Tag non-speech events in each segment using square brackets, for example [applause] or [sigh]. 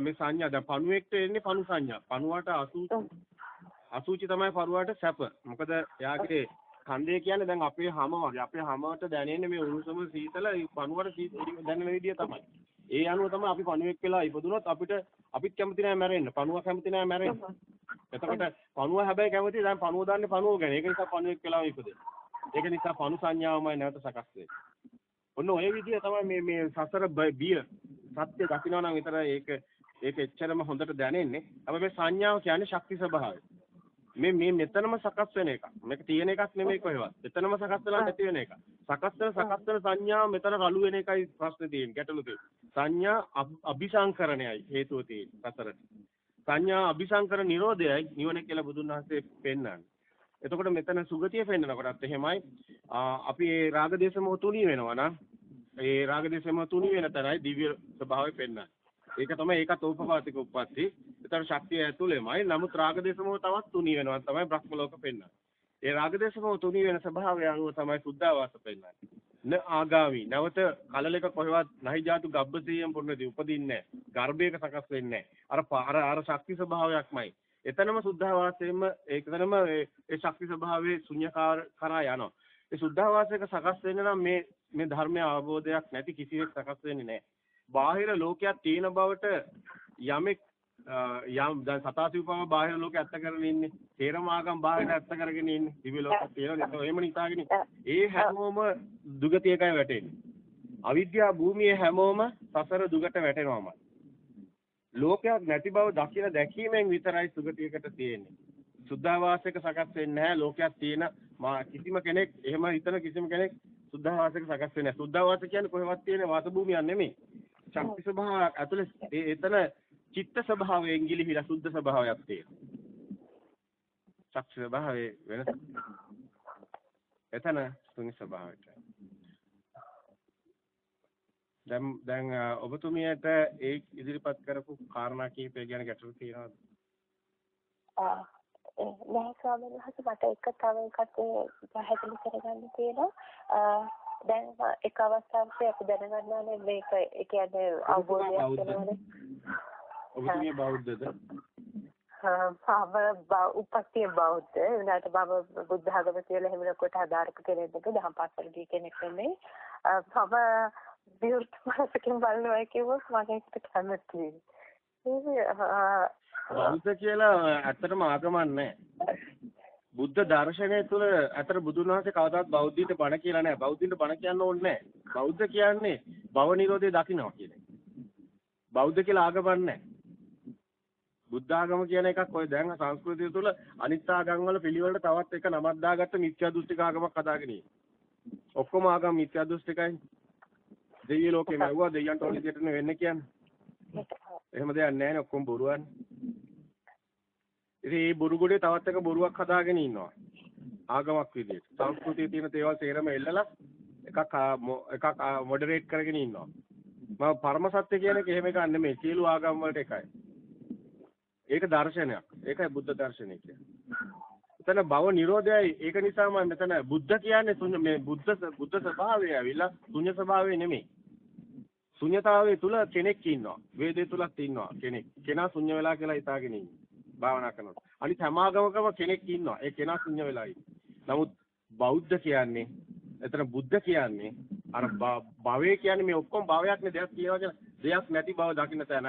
මේ සංඥා දැන් පණුවෙක්ට එන්නේ පණු සංඥා. පණුවට අසුචි අසුචි තමයි පරුවාට සැප. මොකද එයාගේ කන්දේ කියන්නේ දැන් අපේ හැම වගේ. අපේ හැමවට දැනෙන්නේ මේ උණුසුම සීතල පණුවට දැනෙන විදිය තමයි. ඒ අනුව තමයි අපි පණුවෙක් වෙලා ඉපදුනොත් අපිට අපිත් කැමති නෑ මැරෙන්න. පණුව කැමති නෑ මැරෙන්න. එතකොට පණුව හැබැයි කැමති දැන් පණුව දාන්නේ පණුව ගැන. ඒක නිසා පණුවෙක් වෙලාම ඉපදෙන්නේ. ඒක නිසා පණු සංඥාවමයි නැවත සකස් වෙන්නේ. ඔන්න ඔය විදිය තමයි මේ මේ සසර බිය සත්‍ය දකින්න නම් විතර ඒක ඒක එච්චරම හොඳට දැනෙන්නේ. හැබැයි මේ සංඥාව කියන්නේ ශක්ති ස්වභාවය. මේ මේ මෙතනම සකස් වෙන එකක්. මේක තියෙන එකක් නෙමෙයි කොහෙවත්. එතනම සකස් වෙලා නැති වෙන එකක්. සකස් වෙන සකස් වෙන සංඥාව මෙතන රළු වෙන එකයි ප්‍රශ්නේ තියෙන්නේ. ගැටලු තියෙන්නේ. සංඥා අபிසංකරණයයි හේතුව තියෙන්නේ සතරට. සංඥා අபிසංකර නිරෝධයයි නිවන කියලා බුදුන් වහන්සේ පෙන්නන්නේ. එතකොට මෙතන සුගතිය පෙන්නනකොටත් එහෙමයි අපි ඒ රාග දේශ මොහ තුනී වෙනවා නම් ඒ රාග දේශ මොහ තුනී වෙන තරයි දිව්‍ය ස්වභාවය පෙන්නන්නේ. ඒක තමයි ඒකත් ඕපපාතික උප්පත්ති. ඒතර ශක්තිය ඇතුළෙමයි. නමුත් රාග දේශ මොහ තවත් තුනී වෙනවා තමයි බ්‍රහ්ම ලෝක පෙන්නන්නේ. ඒ රාග දේශ මොහ තුනී වෙන ස්වභාවය අනුව තමයි සුද්ධාවාස පෙන්නන්නේ. න ආගාමි නැවත කලලක කොහෙවත් නහි ජාතු ගබ්බසීයම් පුරණදී උපදින්නේ නැහැ. ගර්භයක සකස් වෙන්නේ නැහැ. අර අර ශක්ති ස්වභාවයක්මයි. එතනම සුද්ධාවාසයෙන්ම ඒකතනම ඒ ශක්ති ස්වභාවයේ ශුන්‍යකාර කරා යනවා. ඒ සුද්ධාවාසයක සකස් වෙන්න නම් මේ මේ ධර්මය අවබෝධයක් නැති කිසිවෙක් සකස් වෙන්නේ නැහැ. බාහිර ලෝකයක් තියෙන බවට යමෙක් යම් දැන් සතාසිව්පම බාහිර ලෝකෙ ඇත්ත කරගෙන ඉන්නේ. තේරම ආගම් බාහිර ඇත්ත කරගෙන ඉන්නේ. දිව්‍ය ලෝකයක් තියෙනවා. ඒක එහෙම නිතාගෙන ඒ හැමෝම දුගතියකයි වැටෙන්නේ. අවිද්‍යා භූමියේ හැමෝම සසර දුගට වැටෙනවාමයි. ලෝකයක් නැති බව දකින දැකීමෙන් විතරයි සුගතියකට තියෙන්නේ. සුද්ධාවාසයක සකස් වෙන්නේ නැහැ ලෝකයක් තියෙන කිසිම කෙනෙක් එහෙම හිතන කිසිම කෙනෙක් සුද්ධාවාසයක සකස් වෙන්නේ නැහැ. සුද්ධාවාස කියන්නේ කොහෙවත් තියෙන වාස භූමියක් නෙමෙයි. ශක්ති ස්වභාවයක් ඇතුලේ එතන චිත්ත ස්වභාවයෙන් ගිලිහිලා සුද්ධ ස්වභාවයක් තියෙනවා. ශක්ති ස්වභාවයේ වෙනස. එතන ශුන්‍ය ස්වභාවයට. දැන් දැන් ඔබතුමියට ඒ ඉදිරිපත් කරපු කාරණා කීපය ගැන ගැටලු තියෙනවද? ආ නෑ ස්වාමීන් වහන්සේ මට එක තව එකක් පැහැදිලි කරගන්න තියෙනවා. දැන් එක අවස්ථාවක අපි දැනගන්න ඕනේ මේක ඒ කියන්නේ අවබෝධයක් වෙනවනේ. ඔබතුමිය බෞද්ධද? භව උපත්ති බෞද්ධ උනාට භව බුද්ධ ධර්ම කියලා එහෙම කොට ආධාරක කෙනෙක් දහම් පාසල් ගිය කෙනෙක් නෙමෙයි. භව විවෘත මාසකින් බලනවා කිව්වොත් මම ඒකට කැමතියි. බෞද්ධ කියලා ඇත්තටම ආගමක් නැහැ. බුද්ධ දර්ශනය තුළ අතර බුදුන් වහන්සේ කවදාවත් බෞද්ධින්ට බණ කියලා නැහැ. බෞද්ධින්ට බණ කියන්න ඕනේ නැහැ. බෞද්ධ කියන්නේ භව නිරෝධය දකින්නවා කියන එක. බෞද්ධ කියලා ආගමක් නැහැ. බුද්ධ ආගම කියන එකක් ඔය දැන් සංස්කෘතිය තුළ අනිත් ආගම් වල පිළිවෙලට තවත් එක නමක් දාගත්ත මිත්‍යා දෘෂ්ටික ආගමක් හදාගෙන ඉන්නේ. ඔක්කොම ආගම් මිත්‍යා දෘෂ්ටිකයි. දෙවියෝ ලෝකේ නැවුවා දෙයයන්ට ඕන විදිහට වෙන්නේ කියන්නේ. එහෙම දෙයක් නැහැ නේ ඔක්කොම බොරුවන්නේ. ඉතින් මේ බොරු ගොඩේ තවත් එක බොරුවක් හදාගෙන ඉන්නවා. ආගමක් විදිහට. සංස්කෘතියේ තියෙන දේවල් සේරම එල්ලලා එකක් එකක් මොඩරේට් කරගෙන ඉන්නවා. මම පරම සත්‍ය කියන එක එහෙම එකක් නෙමෙයි. සියලු ආගම් වලට එකයි. ඒක දර්ශනයක්. ඒකයි බුද්ධ දර්ශනය කියන්නේ. එතන භව නිරෝධයයි ඒක නිසාම මෙතන බුද්ධ කියන්නේ ශුන්‍ය මේ බුද්ධ බුද්ධ ස්වභාවය ඇවිල්ලා ශුන්‍ය ස්වභාවය නෙමෙයි. ශුන්‍යතාවයේ තුල කෙනෙක් ඉන්නවා. වේදේ තුලත් ඉන්නවා කෙනෙක්. කෙනා ශුන්‍ය වෙලා කියලා හිතාගෙන ඉන්නේ. භාවනා කරනකොට. අනිත් හැම ආගමකම කෙනෙක් ඉන්නවා. ඒ කෙනා ශුන්‍ය වෙලා නමුත් බෞද්ධ කියන්නේ එතන බුද්ධ කියන්නේ අර භවය කියන්නේ මේ ඔක්කොම භවයක් නේ. දෙයක් කියනවා කියන දෙයක් නැති බව දකින්න තැන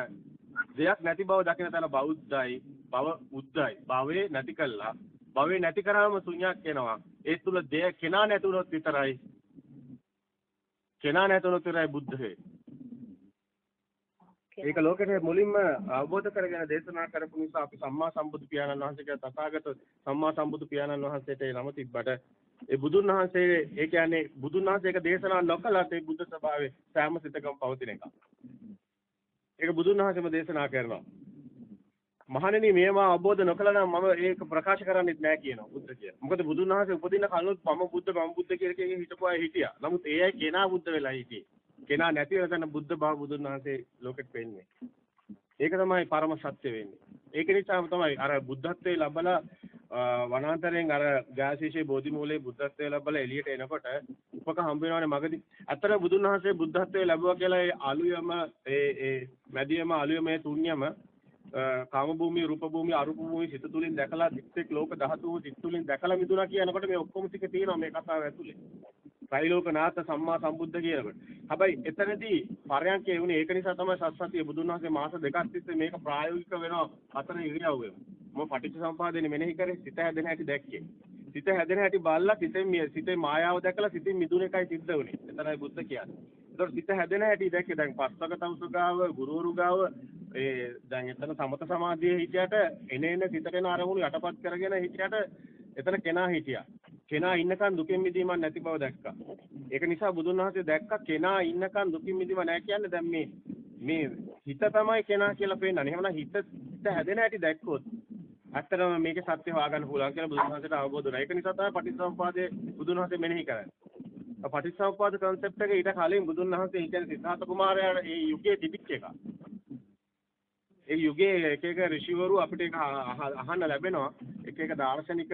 දෙයක් නැති බව දකින්න තැන බෞද්ධයි භව උද්දයි භවයේ නැති කළා. භවේ නැති කරාම ශුන්‍යක් එනවා. ඒ තුල දෙය කෙනා නැතුනොත් විතරයි කෙනා නැතුනොත් විතරයි බුද්ධ වෙන්නේ. ඒක ලෝකෙට මුලින්ම අවබෝධ කරගෙන දේශනා කරපු නිසා අපි සම්මා සම්බුදු පියාණන් වහන්සේගේ තථාගත සම්මා සම්බුදු පියාණන් වහන්සේට ඒ නම තිබ්බට ඒ බුදුන් වහන්සේ ඒ කියන්නේ බුදුන් වහන්සේ ඒක දේශනා නොකලත් ඒ බුද්ධ ස්වභාවයේ සෑම සිතකම පවතින එකක්. ඒක බුදුන් වහන්සේම දේශනා කරනවා. මහණෙනි මේවා අවබෝධ නොකළා නම් මම ඒක ප්‍රකාශ කරන්නෙත් නෑ කියනවා බුද්ධ කියලා. මොකද බුදුන් වහන්සේ උපදින කලොත් මම බුද්ධ මම බුද්ධ කියලා කියන හිටපු අය හිටියා. නමුත් ඒ අය කෙනා බුද්ධ වෙලා හිටියේ. කෙනා නැති වෙන තැන බුද්ධ භාව බුදුන් වහන්සේ ලෝකෙට පෙන්නේ. ඒක තමයි පරම සත්‍ය වෙන්නේ. ඒක නිසාම තමයි අර බුද්ධත්වයේ ලබලා වනාන්තරයෙන් අර ගාසීෂේ බෝධි මූලයේ බුද්ධත්වයේ ලැබලා එළියට එනකොට උපක හම්බ වෙනවනේ මගදී. ඇත්තට බුදුන් වහන්සේ බුද්ධත්වයේ ලැබුවා කියලා ඒ අලුයම ඒ ඒ මැදියම අලුයම ඒ තුන්යම කාම භූමිය රූප භූමිය අරූප භූමිය සිත තුලින් දැකලා දික්තෙක් ලෝක ධාතුව සිත තුලින් දැකලා මිදුණා කියනකොට මේ ඔක්කොම ටික තියෙනවා මේ කතාව ඇතුලේ. ත්‍රිලෝකනාථ සම්මා සම්බුද්ධ කියනකොට. හැබැයි එතනදී පරයන්කේ වුණේ ඒක නිසා තමයි සත්සතිය බුදුන් වහන්සේ මාස දෙකක් තිස්සේ මේක ප්‍රායෝගික වෙනවා හතර ඉරියව්වෙම. මම පටිච්චසමුපාදෙනේ මෙනෙහි කරේ සිත හැදෙන හැටි දැක්කේ. සිත හැදෙන හැටි බලලා සිතෙන් සිතේ මායාව දැකලා සිතින් මිදුන එකයි සිද්ධ වුනේ. එතනයි බුද්ධ කියන්නේ. ඒතකොට සිත හැදෙන හැටි දැක්කේ දැන් පස්සක තවුසුගාව ගුරුවරු ගාව ඒ දැන් එතන සමත සමාධියේ හිටියට එනේන සිතට එන අරමුණු යටපත් කරගෙන හිටියට එතන කෙනා හිටියා. කෙනා ඉන්නකන් දුකෙන් මිදීමක් නැති බව දැක්කා. ඒක නිසා බුදුන් වහන්සේ දැක්කා කෙනා ඉන්නකන් දුකින් මිදීම නැහැ කියන්නේ දැන් මේ මේ හිත තමයි කෙනා කියලා පේන්නනේ. එහෙමනම් හිත හිත හැදෙන හැටි දැක්කොත් ඇත්තටම මේකේ සත්‍ය හොයාගන්න පුළුවන් කියලා බුදුන් වහන්සේට අවබෝධ වුණා. ඒක නිසා තමයි පටිච්චසමුපාදයේ බුදුන් වහන්සේ මෙනෙහි කරන්නේ. පටිච්චසමුපාද concept එක ඊට කලින් බුදුන් වහන්සේ කියන්නේ සිද්ධාර්ථ කුමාරයාට ඒ යුගයේ තිබිච්ච එකක්. ඒ යුගයේ එක එක ඍෂිවරු අපිට ඒක අහන්න ලැබෙනවා. එක එක දාර්ශනික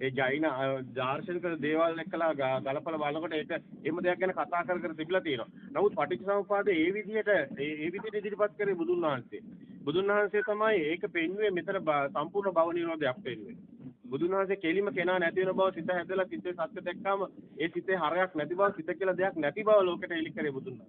ඒ ජෛන දාර්ශනික දේවල් එක්කලා ගලපලා බලනකොට ඒක එහෙම දෙයක් ගැන කතා කර කර තිබිලා තියෙනවා. නමුත් පටිච්චසමුපාදේ ඒ විදිහට ඒ විදිහට ඉදිරිපත් කරේ බුදුන් වහන්සේ. බුදුන් වහන්සේ තමයි ඒක පෙන්වුවේ මෙතන සම්පූර්ණ භව නිරෝධයක් පෙන්වුවේ. බුදුන් වහන්සේ කෙලිම කෙනා නැති වෙන බව සිත හැදලා සිතේ සත්‍ය දැක්කාම ඒ සිතේ හරයක් නැති බව සිත කියලා දෙයක් නැති බව ලෝකෙට එලි කරේ බුදුන්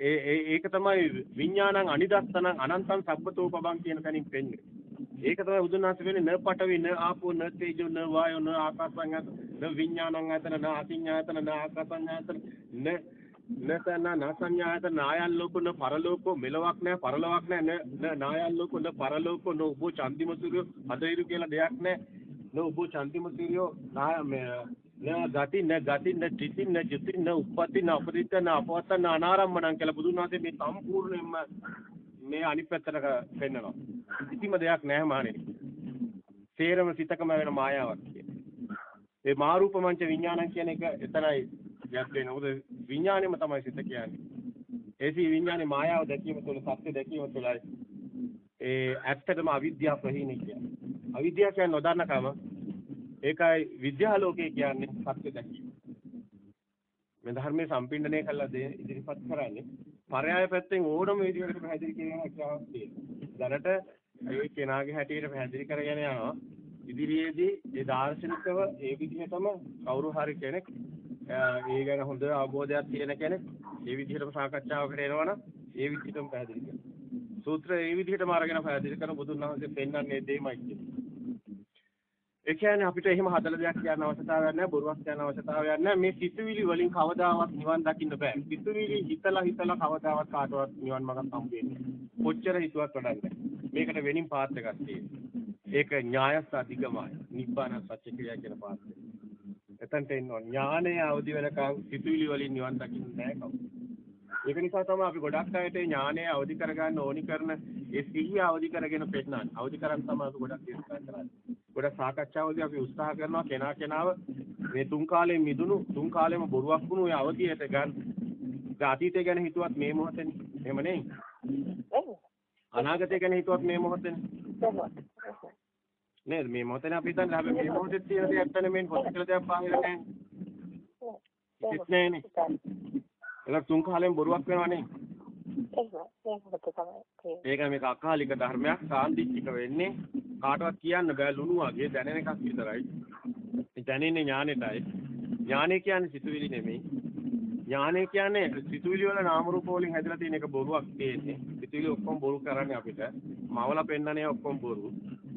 ඒ ඒක තමයි විඥානං අනිදස්සනං අනන්තං සබ්බතෝ පබං කියන තැනින් පෙන්වන්නේ. ඒක තමයි බුදුන් වහන්සේ වෙන්නේ. න පඨවි න ආපෝ න තේජෝ න වායෝ න ආකාසං න විඥානං ආතන න අතිඥාතන න ආකාසං ආතන න නතන නසඤ්ඤායතන නායන් ලෝකෝ න පරලෝකෝ මෙලවක් නැහැ පරලොවක් නැහැ න නායන් ලෝකෝ න පරලෝකෝ න උබෝ චන්දිම සූර්යෝ හදිරු කියලා දෙයක් නැහැ න උබෝ චන්දිම සූර්යෝ නාය න ගති න ගති න ත්‍රිති න ජුති න උප්පති න අපරිත න අපවත න අනාරම්මණං කියලා බුදුන් වහන්සේ මේ සම්පූර්ණයෙන්ම මේ අනිත් පැත්තට පෙන්නනවා. කිසිම දෙයක් නැහැ මහණෙනි. සේරම සිතකම වෙන මායාවක් කියන්නේ. ඒ මාරූප මංච විඥානං කියන එක එතරයි ගැත් වෙන. මොකද විඥානෙම තමයි සිත කියන්නේ. ඒසි විඥානේ මායාව දැකීම තුළ සත්‍ය දැකීම තුළයි ඒ ඇත්තටම අවිද්‍යාව ප්‍රහීන කියන්නේ. අවිද්‍යාව කියන්නේ නොදන්නකම ඒකයි විද්‍යාලෝකය කියන්නේ සත්‍ය දැකීම. මේ ධර්මයේ සම්පින්ඩණය කළා ඉදිරිපත් කරන්නේ පරයාය පැත්තෙන් ඕනම විදිහකට පැහැදිලි කිරීම හැකියාවක් තියෙනවා. දැනට ඒ කෙනාගේ හැටියට පැහැදිලි කරගෙන යනවා. ඉදිරියේදී ඒ දාර්ශනිකව ඒ විදිහටම කවුරු හරි කෙනෙක් ඒ ගැන හොඳ අවබෝධයක් තියෙන කෙනෙක් ඒ විදිහටම සාකච්ඡාවකට එනවනම් ඒ විදිහටම පැහැදිලි කරනවා. සූත්‍ර ඒ විදිහටම අරගෙන පැහැදිලි කරන බුදුන් වහන්සේ පෙන්වන්නේ දෙයමයි කියන්නේ. ඒ කියන්නේ අපිට එහෙම හදලා දෙයක් කියන්න අවශ්‍යතාවයක් නැහැ බොරුවක් කියන්න අවශ්‍යතාවයක් නැහැ මේ සිතුවිලි වලින් කවදාවත් නිවන් දකින්න බෑ සිතුවිලි හිතලා හිතලා කවදාවත් කාටවත් නිවන් මඟක් හම්බෙන්නේ කොච්චර හිතුවත් වැඩක් මේකට වෙනින් පාත් එකක් තියෙනවා ඒක ඥායස් අධිගමයි. නිබ්බාන සත්‍ය ක්‍රියා කියන පාත් එක එතනට එනවා ඥානය අවදි වෙනකන් සිතුවිලි වලින් නිවන් දකින්න නෑ කවුරු ඒක නිසා තමයි අපි ගොඩක් අයට ඥානය අවදි කරගන්න ඕනි කරන ඒ සිහිය අවදි කරගෙන පෙන්නන්නේ. අවදි කරන් තමයි අපි ගොඩක් දේශනා කරන්නේ. ගොඩක් සාකච්ඡාවලදී අපි උත්සාහ කරනවා කෙනා කෙනාව මේ තුන් කාලේ මිදුණු තුන් කාලෙම බොරුවක් වුණු ඒ අවධියට ගන්න. අතීතය ගැන හිතුවත් මේ මොහොතේ එහෙම නෙයි. අනාගතය ගැන හිතුවත් මේ මොහොතේ නේද මේ මොහොතේ අපි හිතන්නේ හැබැයි මේ මොහොතේ තියෙන දේ ඇත්තනේ මේ පොත් කියලා දෙයක් පාහිර නැහැ. ඉතිත් නෑනේ. ඒක තුන් කාලෙම බොරුවක් වෙනවා නේ. ඒක මේක අකාලික ධර්මයක් සාන්දිටික වෙන්නේ කාටවත් කියන්න බෑ ලුණු වගේ දැනෙන එකක් විතරයි. දැනෙන්නේ ඥානෙටයි. ඥානෙ කියන්නේ සිතුවිලි නෙමෙයි. ඥානෙ කියන්නේ සිතුවිලි වල නාම රූප වලින් හැදලා තියෙන එක බොරුවක් තියෙන්නේ. සිතුවිලි ඔක්කොම බොරු කරන්නේ අපිට. මවලා පෙන්නන්නේ ඔක්කොම බොරු.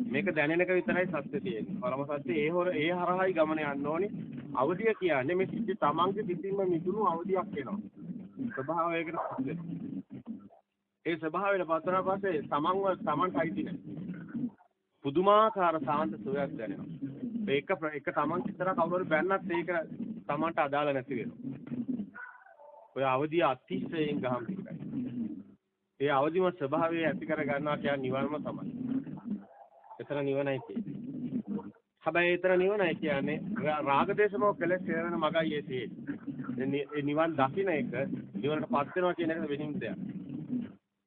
මේක දැනෙන එක විතරයි සත්‍ය තියෙන්නේ. පරම සත්‍ය ඒ හොර ඒ හරහායි ගමන යන්න ඕනේ. අවදිය කියන්නේ මේ සිද්ධි තමන්ගේ සිතින්ම මිදුණු අවදියක් වෙනවා. ස්වභාවයකට ඒ ස්වභාවයට පස්සන පස්සේ තමන්ව තමන්ට අයිති නැහැ. පුදුමාකාර සාන්ත සුවයක් දැනෙනවා. ඒක එක තමන් විතර කවුරු හරි බැන්නත් ඒක තමන්ට අදාළ නැති වෙනවා. ඔය අවදිය අතිශයින් ගැඹුරුයි. ඒ අවදිම ස්වභාවය ඇති කර ගන්නවා කියන්නේ නිවනම තමයි. එතන නිවනයි කියන්නේ. හැබැයි එතන නිවනයි කියන්නේ රාග දේශමෝ කෙලෙස් හේරන මගයි ඒ තියෙන්නේ. ඒ නිවන් දකින්න එක නිවනටපත් වෙනවා කියන එක වෙනින් දෙයක්.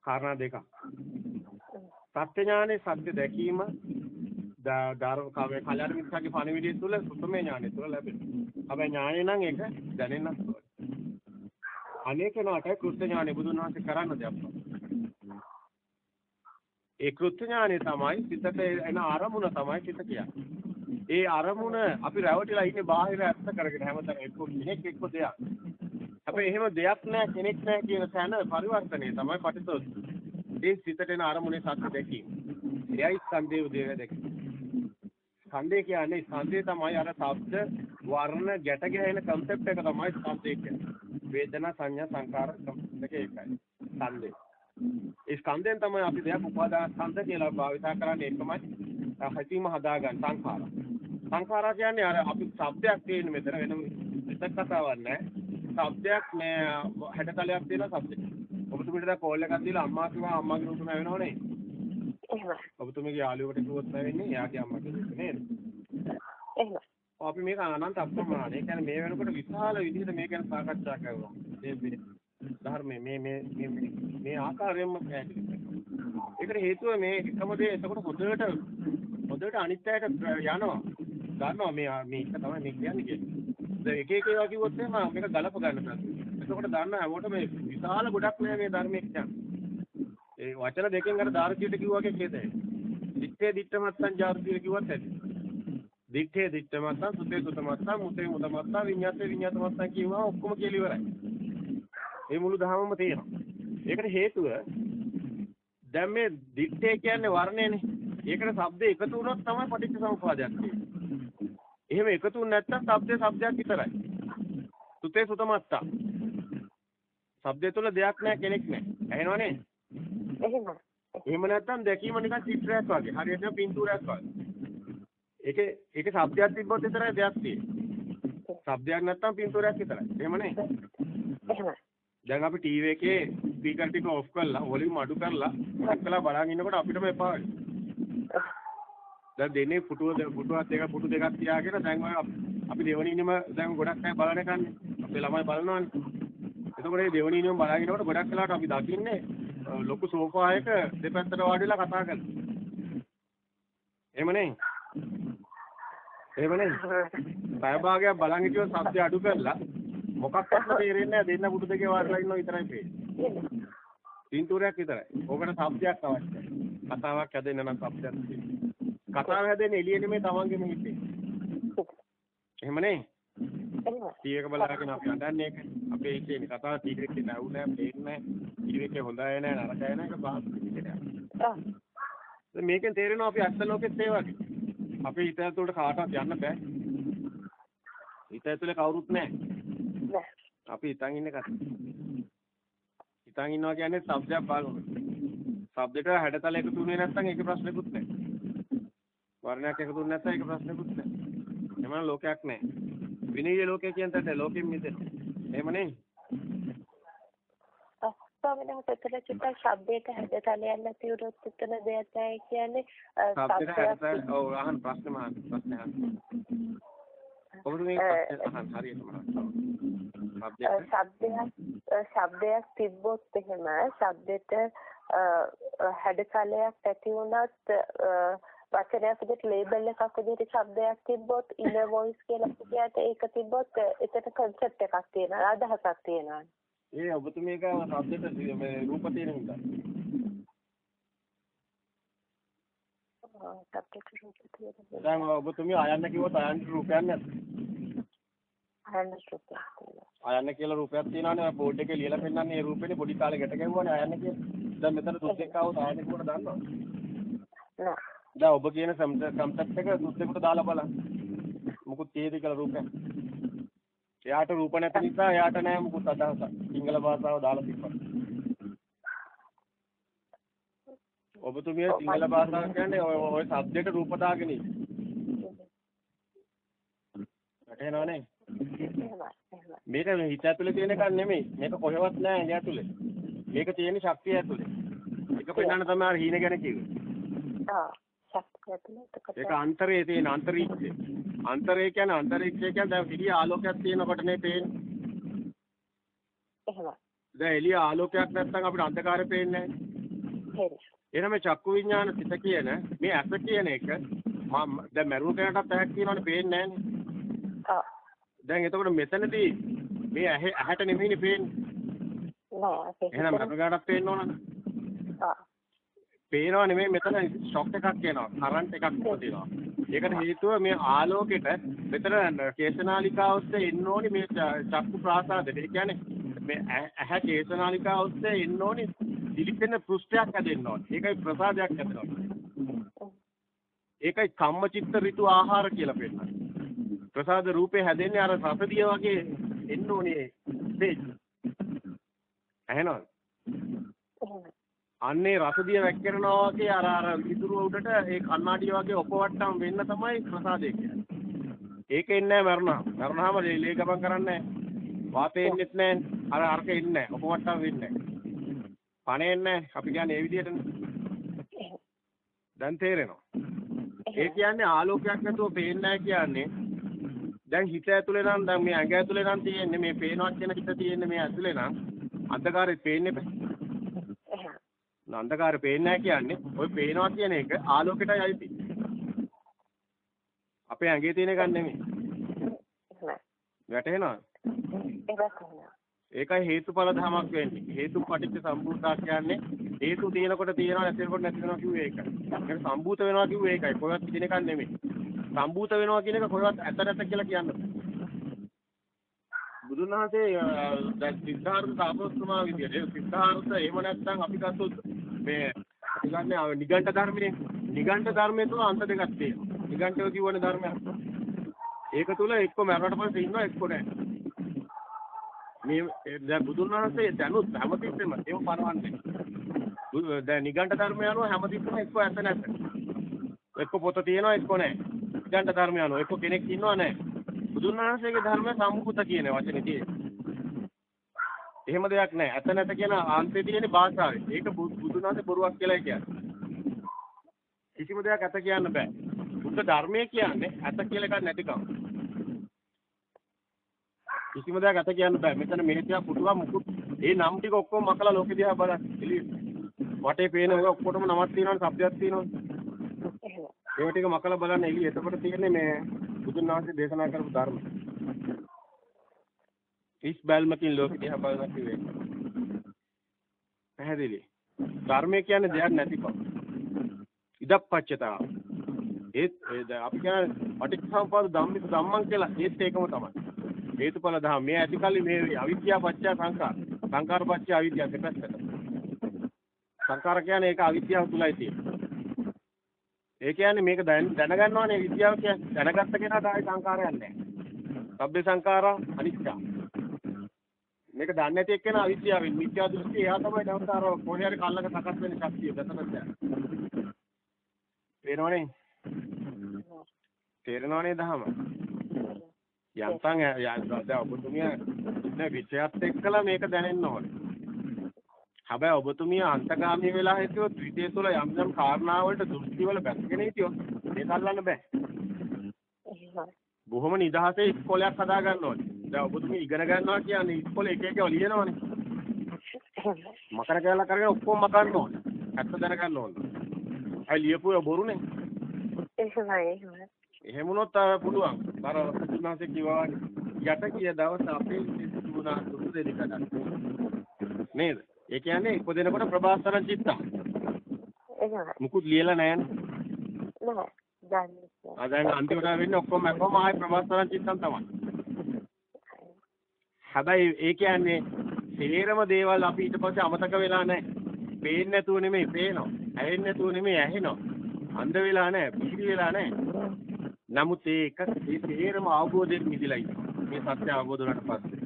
කාරණා දෙකක්. සත්‍ය ඥානේ සත්‍ය දැකීම දාර කවේ කල්‍යාණ මිත්‍රාගේ පණිවිඩය තුළ සුතමේ ඥානය තුළ ලැබෙනවා. හැබැයි ඥානය නම් ඒක දැනෙන්නත් ඕනේ. අනේක නාට කෘත්‍ය ඥානෙ බුදුන් වහන්සේ කරන්න දෙයක් ඒ කෘත්‍ය ඥානෙ තමයි සිතට එන අරමුණ තමයි සිත කියන්නේ. ඒ අරමුණ අපි රැවටිලා ඉන්නේ බාහිර ඇත්ත කරගෙන හැමතැන එක්ක කෙනෙක් එක්ක දෙයක්. හැබැයි එහෙම දෙයක් නැහැ කෙනෙක් නැහැ කියන තැන පරිවර්තනය තමයි පටිසෝධ. ඒ සිතට එන අරමුණේ සත්‍ය දැකීම. එයයි ස්කන්ධයේ උදේව දැකීම. ස්කන්ධය කියන්නේ ස්කන්ධය තමයි අර ශබ්ද වර්ණ ගැට ගැහෙන concept එක තමයි ස්කන්ධය කියන්නේ. වේදනා සංඥා සංකාර දෙක එකයි. ස්කන්ධය. ස්කන්ධයෙන් තමයි අපි දෙයක් උපාදාන ස්කන්ධ කියලා භාවිත කරන්නේ ඒකමයි හැසිරීම හදාගන්න සංඛාර. සංඛාර කියන්නේ අර අපි શબ્දයක් තියෙන මෙතන වෙන විතර කතාවක් නැහැ. શબ્දයක් මේ හැඩතලයක් තියෙන શબ્ද. ඔබතුමීට දැන් කෝල් එකක් දීලා අම්මා කිව්වා අම්මාගේ රූපම වෙනවනේ. එහෙමයි. ඔබතුමීගේ යාළුවෙකුට කිව්වොත් නැවෙන්නේ එයාගේ අම්මා කිව්වොත් නේද? එහෙමයි. අපි මේක අනන්ත අප්‍රමාණ. ඒ කියන්නේ මේ වෙනකොට විශාල විදිහට මේක ගැන සාකච්ඡා කරනවා. මේ ධර්මයේ මේ මේ මේ මේ ආකාරයෙන්ම පැහැදිලි කරනවා. ඒකට හේතුව මේ එකම දේ එතකොට හොඳට හොඳට අනිත්‍යයට යනවා. ගන්නවා මේ මේ එක තමයි මේ කියන්නේ කියන්නේ. දැන් එක එක ඒවා කිව්වොත් එහෙම මේක ගලප ගන්න ප්‍රශ්නේ. එතකොට දන්න හැමෝටම මේ විශාල ගොඩක් නෑ මේ ධර්මයේ කියන්නේ. ඒ වචන දෙකෙන් අර දාර්ශනිකයට කිව්වාගේ හේතයි. දිත්තේ දිත්ත මත්තන් ජාතිය කිව්වත් ඇති. දිත්තේ දිත්ත මත්තන් සුතේ සුත මත්තන් මුතේ මුත මත්තන් විඤ්ඤාතේ විඤ්ඤාත මත්තන් කියනවා ඔක්කොම කියලා ඉවරයි. මේ මුළු දහමම තියෙනවා. ඒකට හේතුව දැන් මේ දිත්තේ කියන්නේ වර්ණයනේ. ඒකට ශබ්ද එකතු වුණොත් තමයි පටිච්ච සමුප්පාදයක් තියෙන්නේ. එහෙම එකතු වුනේ නැත්නම් ශබ්දේ ශබ්දයක් විතරයි. සුතේ සුත මත්තා. ශබ්දය තුළ දෙයක් නැහැ කෙනෙක් නැහැ. ඇහෙනවනේ? එහෙමයි. එහෙම නැත්නම් දැකීම නිකන් චිත්‍රයක් වගේ. හරියට පින්තූරයක් වගේ. ඒකේ ඒකේ ශබ්දයක් තිබ්බොත් විතරයි දෙයක් තියෙන්නේ. ශබ්දයක් නැත්නම් පින්තූරයක් විතරයි. එහෙමනේ? එහෙමයි. දැන් අපි ටීවී එකේ ස්පීකර් ටික ඔෆ් කරලා වොලියුම් අඩු කරලා දැක්කලා බලන් ඉන්නකොට අපිටම එපා වෙනවා. දැන් දෙන්නේ පුටුව පුටුවක් දෙක පුටු දෙකක් තියාගෙන දැන් ඔය අපි දෙවනි ඉනිම දැන් ගොඩක් අය බලන එකන්නේ. අපේ ළමයි බලනවානේ. එතකොට මේ දෙවනි ඉනිම බලන් ඉන්නකොට ගොඩක් වෙලාවට අපි දකින්නේ ලොකු සෝෆා එක දෙපැත්තට වාඩිලා කතා කරනවා. එහෙමනේ. එහෙමනේ. පැය භාගයක් බලන් හිටියොත් සත්‍ය අඩු කරලා මොකක්වත් තේරෙන්නේ නැහැ දෙන්න පුටු දෙකේ වාඩිලා ඉන්නවා විතරයි පේන්නේ. පින්තූරයක් විතරයි. ඕකට શબ્දයක් අවශ්‍යයි. කතාවක් හැදෙන්න නම් શબ્දයක් කතාව හැදෙන්නේ එළියේ නෙමෙයි තමන්ගේම හිතේ. එහෙමනේ. ටීවී එක බලාගෙන අපි හදන්නේ ඒක. අපේ හිතේ කතාව ටීවී එකේ නැවුනේ, පේන්නේ. ටීවී එකේ හොඳයි නැහැ, නරකයි නැහැ, ඒක බාස් පිටිකේ. මේකෙන් තේරෙනවා අපි අස්ස ලෝකෙත් ඒ වගේ. අපි හිත ඇතුළට කාටවත් යන්න බෑ. හිත ඇතුළේ කවුරුත් නැහැ. අපි හිතන් ඉන්නේ කස්. හිතන් ඉන්නවා කියන්නේ શબ્දයක් පාගමු. શબ્දෙට හැඩතල එකතු වෙන්නේ නැත්නම් ඒක ප්‍රශ්නෙකුත් නැහැ. වර්ණයක් එකතු වෙන්නේ නැත්නම් ඒක ප්‍රශ්නෙකුත් නැහැ. එමනම් ලෝකයක් නැහැ. විනීය ලෝකය කියන තැනට ලෝකෙම් මිදෙන. එහෙම නේ? ස්වාමීන් වහන්සේ එතන චුට්ටක් ශබ්දයට හැදතලයක් නැති වුණොත් එතන දෙයක් නැහැ කියන්නේ ශබ්දයට හැදතල ඔව් අහන් ප්‍රශ්න මහන් ප්‍රශ්න අහන් කොහොමද මේ ප්‍රශ්න අහන් හරියටම අහන් ශබ්දයක් ශබ්දයක් තිබ්බොත් එහෙම ශබ්දෙට හැඩතලයක් ඇති වුණත් වචනයක් විදිහට ලේබල් එකක් විදිහට ශබ්දයක් තිබ්බොත් ඉනර් වොයිස් කියලා කියත ඒක තිබ්බොත් එතන කන්සෙප්ට් එකක් තියෙනවා අදහසක් තියෙනවා. ඒ ඔබතුමීක શબ્දෙට මේ රූප තියෙන නිසා. ශබ්දෙට රූප තියෙනවා. දැන් ඔබතුමී අයන්න කිව්වොත් අයන්න රූපයක් නැද්ද? අයන්න රූපයක්. අයන්න කියලා රූපයක් තියෙනවානේ බෝඩ් එකේ ලියලා පෙන්නන්නේ ඒ රූපෙනේ පොඩි කාලේ ගැට ගැහුවානේ අයන්න කියලා. දැන් මෙතන සුද්දෙක් ආවොත් අයන්න කිව්වට දන්නවද? නෑ. දැන් ඔබ කියන කන්සෙප්ට් එක සුද්දෙකුට දාලා බලන්න. මොකුත් තියෙද කියලා රූපයක්. එයාට රූප නැති නිසා එයාට නෑ මොකුත් අදහසක්. සිංහල භාෂාව දාලා තිබ්බා. ඔබතුමිය සිංහල භාෂාව කියන්නේ ඔය ඔය සබ්ජෙක්ට් රූප දාගෙන ඉන්නේ. වැටහෙනවනේ? මේක හිත ඇතුලේ තියෙන එකක් නෙමෙයි. මේක කොහෙවත් නෑ ඇඟ ඇතුලේ. මේක තියෙන ශක්තිය ඇතුලේ. ඒක පෙන්වන්න තමයි අර හීන ගැන කිව්වේ. ආ ශක්තිය ඇතුලේ ඒක අන්තරයේ තියෙන අන්තරීක්ෂය. අන්තරය කියන්නේ අන්තරීක්ෂය කියන්නේ දැන් එළිය ආලෝකයක් තියෙනකොට නේ පේන්නේ. එහෙමයි. දැන් එළිය ආලෝකයක් නැත්නම් අපිට අන්ධකාරය පේන්නේ නැහැ. එහෙනම් මේ චක්කු විඥාන සිත කියන මේ ඇස කියන එක මම දැන් මරුණු කෙනාටත් ඇහක් තියෙනවනේ පේන්නේ නැහනේ. දැන් එතකොට මෙතනදී මේ ඇහැ ඇහැට නෙමෙයිනේ පේන්නේ. නෑ එහෙනම් මරුණු කෙනාටත් පේන්න ඕනනේ. ඔව් පේනවා නෙමෙයි මෙතන ෂොක් එකක් එනවා. කරන්ට් එකක් උපදිනවා. ඒකට හේතුව මේ ආලෝකෙට මෙතන කේශනාලිකාව ඔස්සේ එන්න ඕනි මේ චක්කු ප්‍රාසාදෙට. ඒ කියන්නේ මේ ඇහැ කේශනාලිකාව ඔස්සේ එන්න ඕනි දිලිසෙන පෘෂ්ඨයක් හැදෙන්න ඕනි. ඒකයි ප්‍රසාදයක් හැදෙනවා. ඒකයි කම්මචිත්ත ඍතු ආහාර කියලා පෙන්නන්නේ. ප්‍රසාද රූපේ හැදෙන්නේ අර රසදිය වගේ එන්න ඕනේ ස්ටේජ්. ඇහෙනවද? එහෙමයි අන්නේ රසදිය වැක්කිරනවා වගේ අර අර ඉතුරු උඩට ඒ කණ්ණාඩිය වගේ ඔපවට්ටම් වෙන්න තමයි ප්‍රසාදය කියන්නේ. ඒක එන්නේ නැහැ මරණා. මරණාම ලේ ගමන් කරන්නේ නැහැ. වාතේ එන්නෙත් නැහැ. අර අරක එන්නේ නැහැ. ඔපවට්ටම් වෙන්නේ නැහැ. පණ එන්නේ නැහැ. අපි කියන්නේ ඒ විදිහටනේ. දැන් තේරෙනවා. ඒ කියන්නේ ආලෝකයක් නැතුව පේන්නේ නැහැ කියන්නේ දැන් හිත ඇතුලේ නම් දැන් මේ ඇඟ ඇතුලේ නම් තියෙන්නේ මේ පේනවා කියන හිත තියෙන්නේ මේ ඇතුලේ නම් අන්ධකාරෙත් පේන්නේ නැහැ. අන්ධකාරය පේන්නේ නැහැ කියන්නේ ওই පේනවා කියන එක ආලෝකයටයි අයිති. අපේ ඇඟේ තියෙන එකක් නෙමෙයි. තමයි ඒකයි හේතුඵල ධමයක් වෙන්නේ. හේතුපටිච්ච සම්භූතා කියන්නේ හේතු තියෙනකොට තියෙනවා නැතිනකොට නැති වෙනවා කිව්වේ ඒකයි. ඒක සම්භූත වෙනවා කිව්වේ ඒකයි. කොහෙවත් කියන එකක් නෙමෙයි. සම්භූත වෙනවා කියන එක කොහෙවත් ඇත නැත කියලා කියන්න බෑ. බුදුන් වහන්සේ අ, දැන් සිද්ධාර්ථ තාපසතුමා විදියට ඒ සිද්ධාර්ථ එහෙම නැත්නම් අපි ගත්තොත් මේ අපි ගන්න අ, නිගණ්ඨ ධර්මයේ නිගණ්ඨ ධර්මයේ තුල අන්ත දෙකක් තියෙනවා. නිගණ්ඨය කියවන ධර්මයක්. ඒක තුල එක්ක මරණට පස්සේ ඉන්නවා එක්ක නැහැ. මේ ඒ දැන් බුදුන් වහන්සේ දැනුත් හැමතිස්සෙම ඒව පනවන්නේ. බුදු- දැන් නිගණ්ඨ ධර්මය අනුව හැමතිස්සෙම එක්ක ඇත නැත. එක්ක පොත තියෙනවා එක්ක නැහැ. නිගණ්ඨ ධර්මය අනුව එක්ක කෙනෙක් ඉන්නවා නැහැ. බුදුන් වහන්සේගේ ධර්මය සම්මුත කියන වචනේ තියෙන්නේ. එහෙම දෙයක් නැහැ. ඇත නැත කියන අන්තේ තියෙන භාෂාවේ. ඒක බු- බුදුන් වහන්සේ බොරුවක් කියලා කියන්නේ. කිසිම දෙයක් ඇත කියන්න බෑ. බුද්ධ ධර්මයේ කියන්නේ ඇත කියලා එකක් නැතිකම. කිසිම දෙයක් ඇත කියන්න බෑ. මෙතන මේ තියා පුටුවා මුකුත් ඒ නම් ටික ඔක්කොම මකලා ලෝකෙ දිහා බලන්න. එළිය. වටේ පේන ඒවා ඔක්කොටම නමක් තියෙනවනේ, શબ્දයක් තියෙනවනේ. එහෙනම් ඒව ටික මකලා බලන්න එළිය. එතකොට තියෙන්නේ මේ බුදුන් වහන්සේ දේශනා කරපු ධර්ම. ඉස් බැල්මකින් ලෝකෙ දිහා බලන කිව්වේ. පැහැදිලි. ධර්මය කියන්නේ දෙයක් නැතිකම. ඉදප්පච්චතාව. ඒත් ඒ දැන් අපි කියන්නේ පටිච්චසමුප්පාද ධම්මික ධම්මං කියලා ඒත් ඒකම තමයි. හේතුඵල ධම් මේ ඇතිකල්ලි මේ අවිද්‍යාව පත්‍ය සංකාර. සංකාර පත්‍ය අවිද්‍යාව දෙපැත්තට. සංකාර කියන්නේ ඒක අවිද්‍යාව තුලයි තියෙන්නේ. ඒ කියන්නේ මේක දැන- දැනගන්නවානේ විද්‍යාව කියන්නේ. දැනගත්ත කෙනාට ආයි සංකාරයක් නැහැ. සබ්බේ සංඛාරා අනිත්‍ය. මේක දන්නේ නැති එක්කෙනා අවිද්‍යාවෙන් මිත්‍යා දෘෂ්ටි එයා තමයි නැවත අර කොහේ හරි කල්ලක සකස් වෙන ශක්තිය දතනද. තේරෙනවනේ? තේරෙනවනේ දහම. යන්තම් දැන් ඔබතුමිය ඉන්න විෂයත් එක්කලා මේක දැනෙන්න ඕනේ. හැබැයි ඔබතුමිය අන්තගාමී වෙලා හිටියොත් ද්විතීය තුළ යම් යම් කාරණා වලට දෘෂ්ටි වල බැසගෙන හිටියොත් ඒක අල්ලන්න බෑ. බොහොම නිදහසේ ඉස්කෝලයක් හදා ගන්න ඕනේ. දැන් ඔබතුමිය ඉගෙන ගන්නවා කියන්නේ ඉස්කෝලේ එක එක ලියනවනේ. මකර කැලලා කරගෙන ඔක්කොම මකන්න ඕනේ. ඇත්ත දැනගන්න ඕනේ. අය ලියපු ඒවා බොරුනේ. එහෙමයි එහෙමයි එහෙම වුණොත් පුළුවන්. අර සුදුනාසේ කිව්වා යට කිය දවස් අපේ සිතුනා සුදු දෙලි කඩන්න. නේද? ඒ කියන්නේ ඉපදෙනකොට ප්‍රභාස්වර චිත්තා. එහෙමයි මුකුත් ලියලා නැහැනේ. නෑ දන්නේ නැහැ. ආ දැන් අන්තිමට වෙන්නේ ඔක්කොම ඔක්කොම ආයි ප්‍රභාස්වර චිත්තම් තමයි. හැබැයි ඒ කියන්නේ සේරම දේවල් අපි ඊට පස්සේ අමතක වෙලා නැහැ. පේන්නේ නැතුව නෙමෙයි පේනවා. ඇහෙන්නේ නැතුව නෙමෙයි ඇහෙනවා. අන්ධ වෙලා නැහැ, පිහිරි වෙලා නැහැ. නමුත් ඒක ඒ සේරම අවබෝධයෙන් මිදිලා ඉන්නවා. මේ සත්‍ය අවබෝධ වුණාට පස්සේ.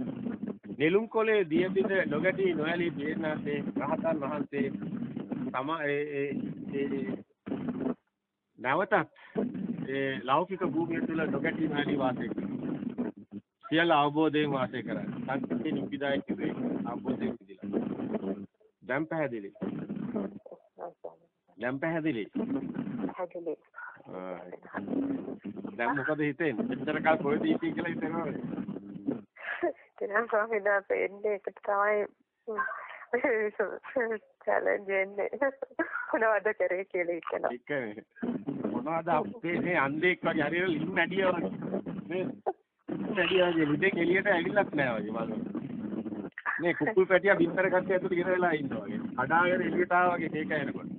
නෙළුම් කොලේ දිය බිඳ නොගැටි නොඇලී දේනාසේ රහතන් වහන්සේ තම නැවතත් ඒ ලෞකික භූමිය තුල නොගැටි නොඇලී වාසය කරනවා. සියල්ල අවබෝධයෙන් වාසය කරන්නේ. සංකේත නිපිදායි කිව්වේ අවබෝධයෙන් මිදිලා. දැන් පැහැදිලි. දැන් පැහැදිලි. පැහැදිලි. දැන් මොකද හිතෙන්නේ? මෙච්චර කල් කොහෙද හිටියේ කියලා හිතෙනවද? වහන්සේ එන්නේ එකට තමයි චැලෙන්ජ් එන්නේ. මොනවද කරේ කියලා හිතනවා. ඒක මොන මොනවද අපේ මේ අන්ධෙක් වගේ හරියට ලිම් මැඩිය වගේ නේද? මැඩිය වගේ ලිඩෙක් එළියට ඇවිල්ලත් නෑ වගේ මම. මේ කුකුල් පැටියා බිත්තර කට්ටිය ඇතුළට ඉර වෙලා ඉන්නවා වගේ. කඩාගෙන එළියට ආවා වගේ ඒක එනකොට.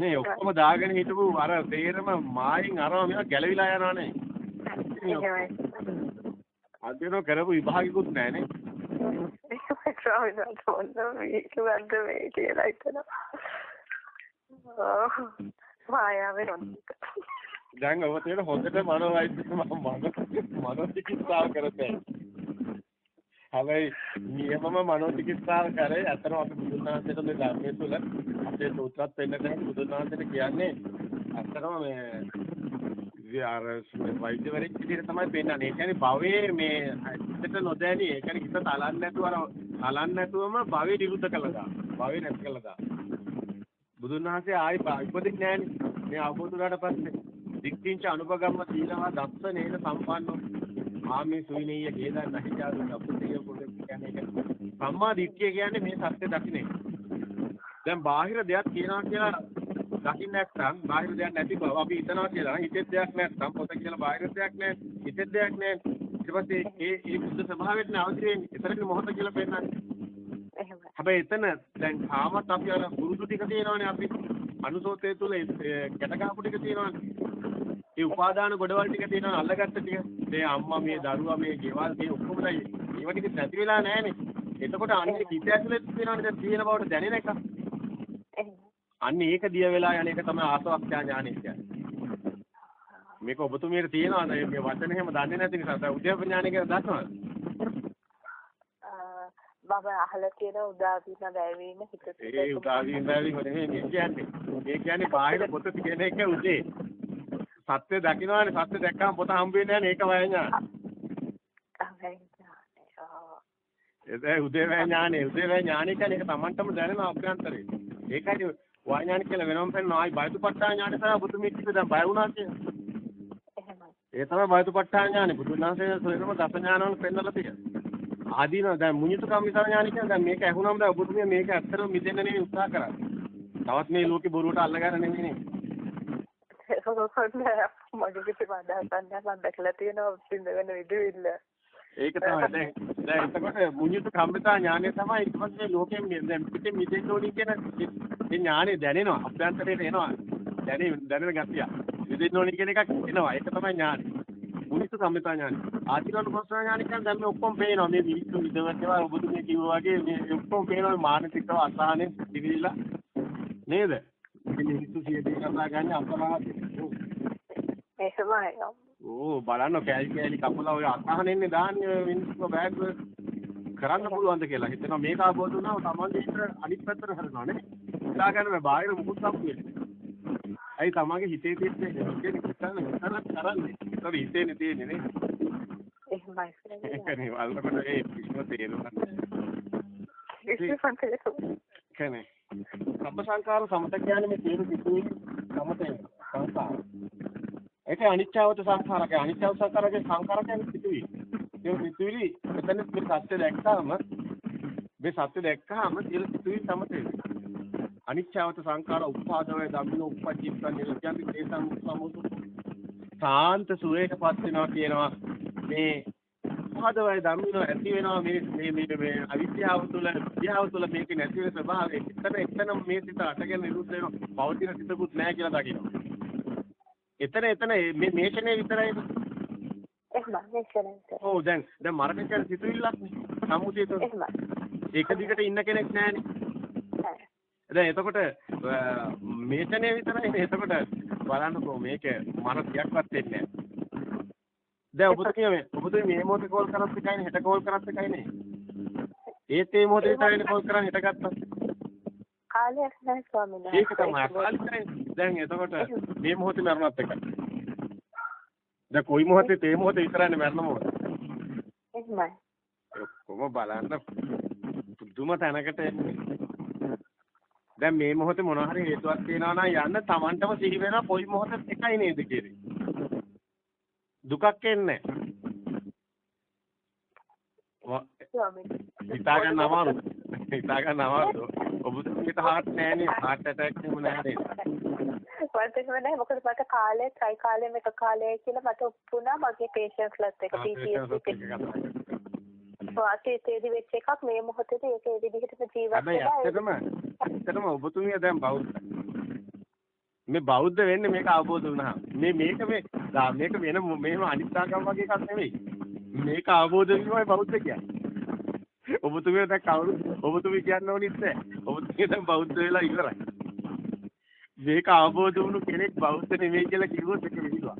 මේ ඔක්කොම දාගෙන හිටපු අර තේරම මායින් අරව මේවා ගැලවිලා යනවනේ. එහෙමයි. අදිනව කරපු විභාගිකුත් නෑනේ. එහෙමයි ස්වාමීන් වහන්සේ මොන මේක වැද්ද මේ කියලා හිතනවා. ආ, මායාවේ නොනික. දැන් ඔබ තේර හොඳට මනෝවෛද්‍ය මම මනෝ චිකිත්සාව කරතේ. හැබැයි නියමම මනෝ චිකිත්සාව කරේ අතන අපි බුදුන් වහන්සේට මේ ධර්මයේ තුල අපේ සූත්‍රات වෙන්න දැන් බුදුන් වහන්සේට කියන්නේ අත්‍තරම මේ අර වෛද්‍යවරයෙක් විදිහට තමයි පෙන්නන්නේ. ඒ කියන්නේ භවයේ මේ හිතට නොදැනී ඒ කියන්නේ හිත තලන්නේ නැතුව අර තලන්නේ නැතුවම භවයේ නිරුද්ධ කළා දා. භවයේ නැති කළා දා. බුදුන් වහන්සේ ආයි ඉපදෙන්නේ නැහනේ. මේ අවබෝධ වුණාට පස්සේ දික්කින්ච අනුපගම්ම සීලවා දස්ස නේන සම්පන්නෝ ආමේ සුවිනීය හේදන් නැහිජාදු අපුතිය පොඩ කියන්නේ ඒක. සම්මා දිට්ඨිය කියන්නේ මේ සත්‍ය දකින්න එක. දැන් බාහිර දෙයක් කියනවා කියලා දකින්න නැත්නම් බාහිර දෙයක් නැති බව අපි හිතනවා කියලා හිතේ දෙයක් නැත්නම් පොත කියලා බාහිර දෙයක් නැහැ හිතේ දෙයක් නැහැ ඊට පස්සේ ඒ ඒ බුද්ධ ස්වභාවයට නවති වෙන්නේ. එතරම් මොහොත කියලා පෙන්නන්නේ. හැබැයි එතන දැන් තාමත් අපි අර පුරුදු ටික තියෙනවානේ අපි අනුසෝතය තුල ගැට ගහපු ටික තියෙනවානේ. ඒ උපාදාන ගොඩවල් ටික තියෙනවානේ අල්ලගත්ත ටික. මේ අම්මා මේ දරුවා මේ ගෙවල් මේ ඔක්කොම දැන් ඒව ටික නැති වෙලා නැහනේ. එතකොට අන්නේ හිත ඇතුලේ තියෙනවානේ දැන් තියෙන බවට දැනෙන එක. අන්න ඒක දිය වෙලා යන එක තමයි ආසවක්ඛ්‍යා ඥානය කියන්නේ. මේක ඔබතුමියට තියෙනවද මේ වචන එහෙම දන්නේ නැති නිසා දැන් උද්‍යප්ප ඥානය කියලා දන්නවද? මම අහලා තියෙන උදාසීන වැයවීම හිත ඒ උදාසීන බැවිම නෙමෙයි කියන්නේ. ඒ කියන්නේ බාහිර පොත තියෙන එක උදේ. සත්‍ය දකින්නවානේ සත්‍ය දැක්කම පොත හම්බ වෙන්නේ නැහැ ඒක වය ඥාන. ඒ උදේවැය ඥානෙ උදේවැය ඥානෙ කියන්නේ ඒක Tamanටම දැනෙන අභ්‍යන්තරේ. ඒකයි වාඥාන කියලා වෙනම පෙන්නනවා. ආයි බයතුපත්ඨා ඥානෙ තමයි බුදුමි කිව්වේ දැන් බය වුණා කියන්නේ. එහෙමයි. ඒ තමයි බයතුපත්ඨා ඥානෙ. බුදුන් වහන්සේ සොයනම දස ඥානවල පෙන්නලා තියෙනවා. ආදීන දැන් මුඤ්ඤිත කම්මිතා ඥානෙ කියන්නේ දැන් මේක ඇහුනම දැන් ඔබතුමිය මේක ඇත්තටම මිදෙන්න නෙවෙයි උත්සාහ කරන්නේ. තවත් මේ ලෝකේ බොරුවට අල්ලගන්න නෙවෙයි නේ. [laughs] මගේ කිසිම අදහසක් නැහැ මම දැකලා තියෙනවා පින්දගෙන විදිවිල්ල. ඒක තමයි. දැන් දැන් එතකොට මුඤ්ඤිත කම්මිතා ඥානෙ තමයි ඊට පස්සේ ලෝකෙන් දැන් පිටින් මිදෙන්න ඕනි කියන ඒ ඥානෙ දැනෙනවා. අභ්‍යන්තරයට එනවා. දැනෙ දැනෙන ගතිය. මිදෙන්න ඕනි කියන එකක් එනවා. ඒක තමයි ඥානෙ මුඤ්ඤිත කම්මිතා ඥානෙ ආචිරණ ප්‍රශ්න ඥානෙ කියන්නේ දැන් මේ ඔක්කොම පේනවා. මේ මිනිස්සු විදවටේවා ඔබතුමිය කිව්වා වගේ මේ ඔක්කොම පේනවා. මානසිකව අසහනෙ දිවිලා නේද? ඉතින් මිනිස්සු සියදී කතා ගන්න අපරාධ එහෙමයි. ඕ බලන්න කෑලි කෑලි කපලා ඔය අසහනෙන්නේ දාන්නේ ඔය මිනිස්සු බෑග් කරන්න පුළුවන්ද කියලා. හිතනවා මේක ආවොත් උනා තමන්ගේ ඉතර අනිත් පැත්තට හරනවා නේ. හිතා ගන්න බෑ බාහිර මුකුත් සම්පූර්ණ ඇයි තමන්ගේ හිතේ තියෙන කියන්නේ හිතන්න හිතන්න කරන්නේ. ඒක හිතේනේ තියෙන්නේ නේ. එහෙමයි. ඒකනේ වල්ලකට ඒ කිසිම තේරුමක් කියන්නේ සබ්බ සංකාර සමත කියන්නේ මේ තියෙන සිතුවිලි සමතේ සංකාර ඒක අනිච්චවත සංඛාරක අනිච්චව සංඛාරකේ සංඛාර කියන්නේ සිතුවිලි ඒ සිතුවිලි එතන මේ සත්‍ය දැක්කම මේ සත්‍ය දැක්කම තියෙන සිතුවිලි සමතේ. අනිච්චවත සංඛාර උපාදවය ධම්මින උපජ්ජිත්ත නිරුද්ධන්ති තේසං සමුතු සාන්ත සුවේකපත් වෙනවා කියනවා. මේ උපාදවය ධම්මින ඇති වෙනවා මේ මේ මේ මේ අවිද්‍යාව තුළ විද්‍යාව තුළ මේක නැති වෙන ස්වභාවය. එතන එතන මේ සිත අටගෙන නිරුද්ධ වෙනවා. පවතින සිතකුත් නැහැ කියලා දකිනවා. එතන එතන මේ මේෂනේ විතරයි එහෙමයි. මේකනේ. ඔව් දැන් දැන් මරණ කියන්නේ සිතුවිල්ලක් නේ සම්මුතිය තුළ. එහෙමයි. ඒක දිගට ඉන්න කෙනෙක් නැහැනේ. දැන් එතකොට මේෂනේ විතරයි එතකොට බලන්නකෝ මේක මනසයක්වත් වෙන්නේ නැහැ. දැන් ඔබතුමිය මේ ඔබතුමිය මේ මොහොතේ කෝල් කරත් එකයි හෙට කෝල් කරත් එකයි නේ. ඒත් මේ මොහොතේ විතරනේ කෝල් කරන්නේ හෙට ගත්තා කාලයක් නැහැ ස්වාමීන්. ඒක තමයි. අකාලිකයි දැන් එතකොට මේ මොහොතේ මරණත් එකයි දැන් කොයි මොහොතේ තේ මොහොතේ විතරනේ මරණ මොහොත එහෙමයි. ඔක්කොම බලන්න පුදුම තැනකට එන්නේ. දැන් මේ මොහොතේ මොනවා හරි හේතුවක් තියෙනවා නම් යන්න Tamanටම සිහි වෙනවා කොයි මොහොතේ එකයි නේද කියන්නේ. දුකක් එන්නේ හිතා ගන්න අමාරුයි. හිතා ගන්න අමාරුද? ඔබතුමීට heart නෑනේ. heart attack නෙම නෑනේ. මට එහෙම නැහැ මොකද මට කාලේ ට්‍රයි කාලේ මේක කාලේ කියලා මට ඔප්පුණා මගේ පේෂන්ස්ලත් එක PTSD වාසිතේදී වෙච්ච එකක් මේ මොහොතේදී ඒක ඒ විදිහටම ජීවත් හැබැයි ඇත්තටම ඇත්තටම ඔබතුමිය දැන් බෞද්ධ. මේ බෞද්ධ වෙන්නේ මේක අවබෝධ වුණාම. මේ මේක මේ මේක වෙන මෙහෙම අනිත්‍යකම් වගේ එකක් නෙවෙයි. මේක අවබෝධ වීමයි බෞද්ධ කියන්නේ. ඔබතුමිය දැන් කවුරු ඔබතුමිය කියන්න ඕනිත් නැහැ. ඔබතුමිය දැන් බෞද්ධ වෙලා ඉවරයි. මේක අවබෝධ වුණු කෙනෙක් බෞද්ධ නෙවෙයි කියලා කිව්වොත් ඒක විහිළුවක්.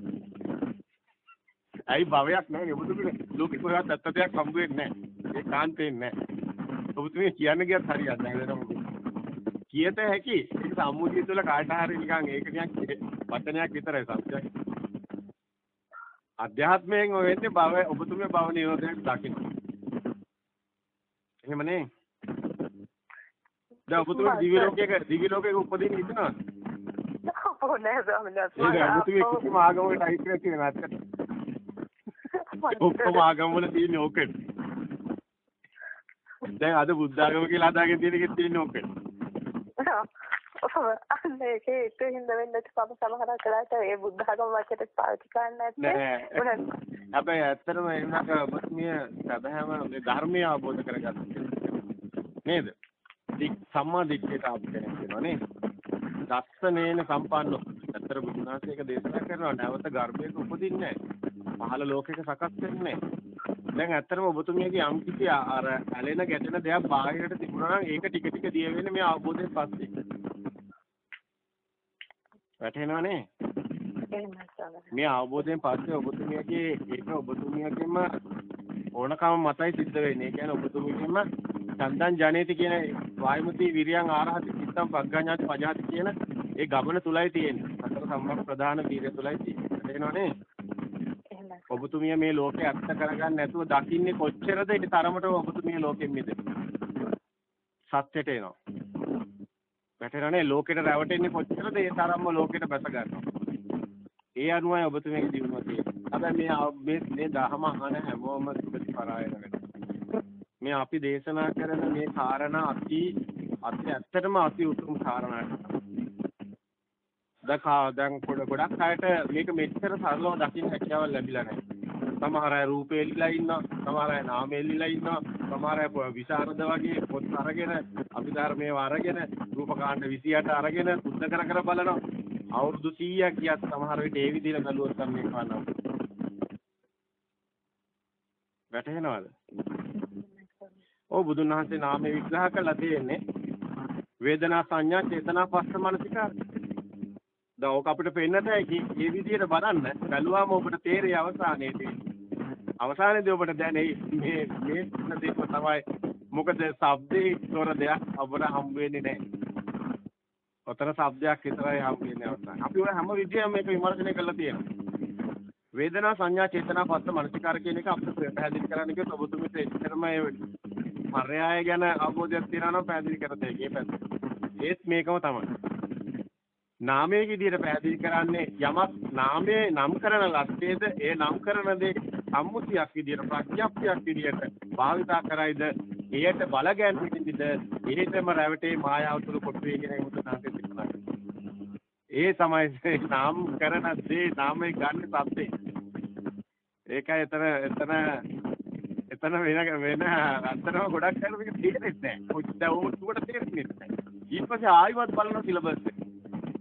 ඇයි භවයක් නැහැ ඔබතුමියට ලෝකේ කොහෙවත් ඇත්ත දෙයක් හම්බ වෙන්නේ නැහැ. ඒ කාන්තේන්නේ නැහැ. ඔබතුමිය කියන්න ගියත් හරියන්නේ නැහැ වෙනම. කියත හැකි ඒක සම්මුතිය තුළ කාට හරි නිකන් ඒක නිකන් වචනයක් විතරයි සත්‍යයි. අධ්‍යාත්මයෙන් ඔය වෙන්නේ භව ඔබතුමිය භව නිරෝධයක් දකින්න. එහෙමනේ. දැන් ඔබතුමිය දිව්‍ය ලෝකයක දිව්‍ය ලෝකයක උපදින්න හිතනවද? ඕනේ ස්වාමීන් ආගමකට අයිති නැති වෙන ඇත්තට. ඔක්කොම ආගම් වල තියෙන ඕකෙත්. දැන් අද බුද්ධ ආගම කියලා හදාගෙන තියෙන එකේ තියෙන ඕකෙත්. අන්න ඒකේ හින්දා වෙන්න තම සමහර කලාට ඒ බුද්ධ ධර්ම වචනට පාවිච්චි කරන්න නෑ. හැබැයි ඇත්තටම එන්නක ඔබතුමිය සැබෑම මේ ධර්මය අවබෝධ කරගත්තා. නේද? සම්මා දිට්ඨියට ආපු කෙනෙක් වෙනවා නේ. දස්සනේන සම්පන්නෝ. ඇත්තට බුදුනාසේක දේශනා කරනවා නැවත ගර්භයක උපදින්නේ නැහැ. පහළ ලෝකයක සකස් වෙන්නේ නැහැ. දැන් ඇත්තටම ඔබතුමියගේ යම් කිසි අර ඇලෙන ගැටෙන දෙයක් බාහිරට තිබුණා නම් ඒක ටික ටික දිය වෙන්නේ මේ අවබෝධයෙන් පස්සේ. වැටහෙනවනේ? එහෙමයි ස්වාමීන් මේ අවබෝධයෙන් පස්සේ ඔබතුමියගේ ඒක ඔබතුමියගෙම ඕනකම මතයි සිද්ධ වෙන්නේ. ඒ කියන්නේ ඔබතුමියගෙම චන්දන් ජනේති කියන වායමති විරියන් ආරහති චිත්තම් පග්ගඤ්ඤාති පජාති කියන ඒ ගමන තුලයි තියෙන්නේ. සතර සම්මක් ප්‍රධාන වීර්ය තුලයි තියෙන්නේ. තේරෙනවනේ? එහෙමයි ඔබතුමිය මේ ලෝකේ අත්ත කරගන්න නැතුව දකින්නේ කොච්චරද ඒ තරමට ඔබතුමිය ලෝකෙන් මිදෙන්නේ. සත්‍යයට එනවා. වැටෙනවනේ ලෝකෙට රැවටෙන්නේ කොච්චරද ඒ තරම්ම ලෝකෙට බැස ගන්නවා. ඒ අනුවයි ඔබතුමියගේ දිනුම තියෙන්නේ. හැබැයි මේ මේ දහම අහන හැමෝම සුගති පරායන වෙනවා. මේ අපි දේශනා කරන මේ කාරණා අති අති ඇත්තටම අති උතුම් කාරණා. දැන් කා- දැන් පොඩ ගොඩක් අයට මේක මෙච්චර සරලව දකින්න හැකියාවක් ලැබිලා නැහැ. සමහර අය රූපේ එල්ලලා ඉන්නවා, සමහර අය නාමේ එල්ලලා ඉන්නවා, සමහර අය පො- විශාරද වගේ පොත් අරගෙන අභිධර්මයේ අරගෙන රූපකාණ්ඩ 28 අරගෙන සුද්ධ කර කර බලනවා. අවුරුදු 100ක් ගියත් සමහර විට ඒ විදිහට බැලුවොත් නම් මේක වන්නම්. වැටහෙනවද? ඔව් බුදුන් වහන්සේ නාමය විග්‍රහ කළා තියෙන්නේ වේදනා සංඥා චේතනා පස්ස මනසිකාර. දැන් ඕක අපිට පෙන්නත හැකි මේ විදිහට බලන්න බැලුවාම ඔබට තේරෙයි අවසානයේදී. අවසානයේදී ඔබට දැනෙයි මේ මේ දෙන්න දෙක තමයි මොකද ශබ්දේ තොර දෙයක් අපට හම්බ වෙන්නේ නැහැ. ඔතන ශබ්දයක් විතරයි හම්බ වෙන්නේ අවසාන. අපි ඔය හැම විදියෙම මේක විමර්ශනය කරලා තියෙනවා. වේදනා සංඥා චේතනා පස්ස මනසිකාර කියන එක අපිට පැහැදිලි කරන්න කිව්වොත් ඔබතුමිට එච්චරම ඒ පර්යාය ගැන අවබෝධයක් තියනවා නම් පැහැදිලි කර දෙයි ඒ පැත්ත. ඒත් මේකම තමයි. නාමයේ විදිහට පැහැදිලි කරන්නේ යමක් නාමයේ නම් කරන ලද්දේද ඒ නම් කරන දේ සම්මුතියක් විදිහට ප්‍රඥප්තියක් විදිහට භාවිතා කරයිද එයට බල ගැන්වෙන්නේද එහෙටම රැවටේ මායාව තුල කොටු වේගෙන මුතුනාගේ තිබුණා. ඒ තමයි නාම කරන දේ නාමයේ ගන්න සද්දේ. ඒකයි එතන එතන එතන වෙන වෙන අතරම ගොඩක් අය මේක තේරෙන්නේ නැහැ. කොච්චර උඹට තේරෙන්නේ නැහැ. ඊට පස්සේ ආයිවත් බලන සිලබස් එක.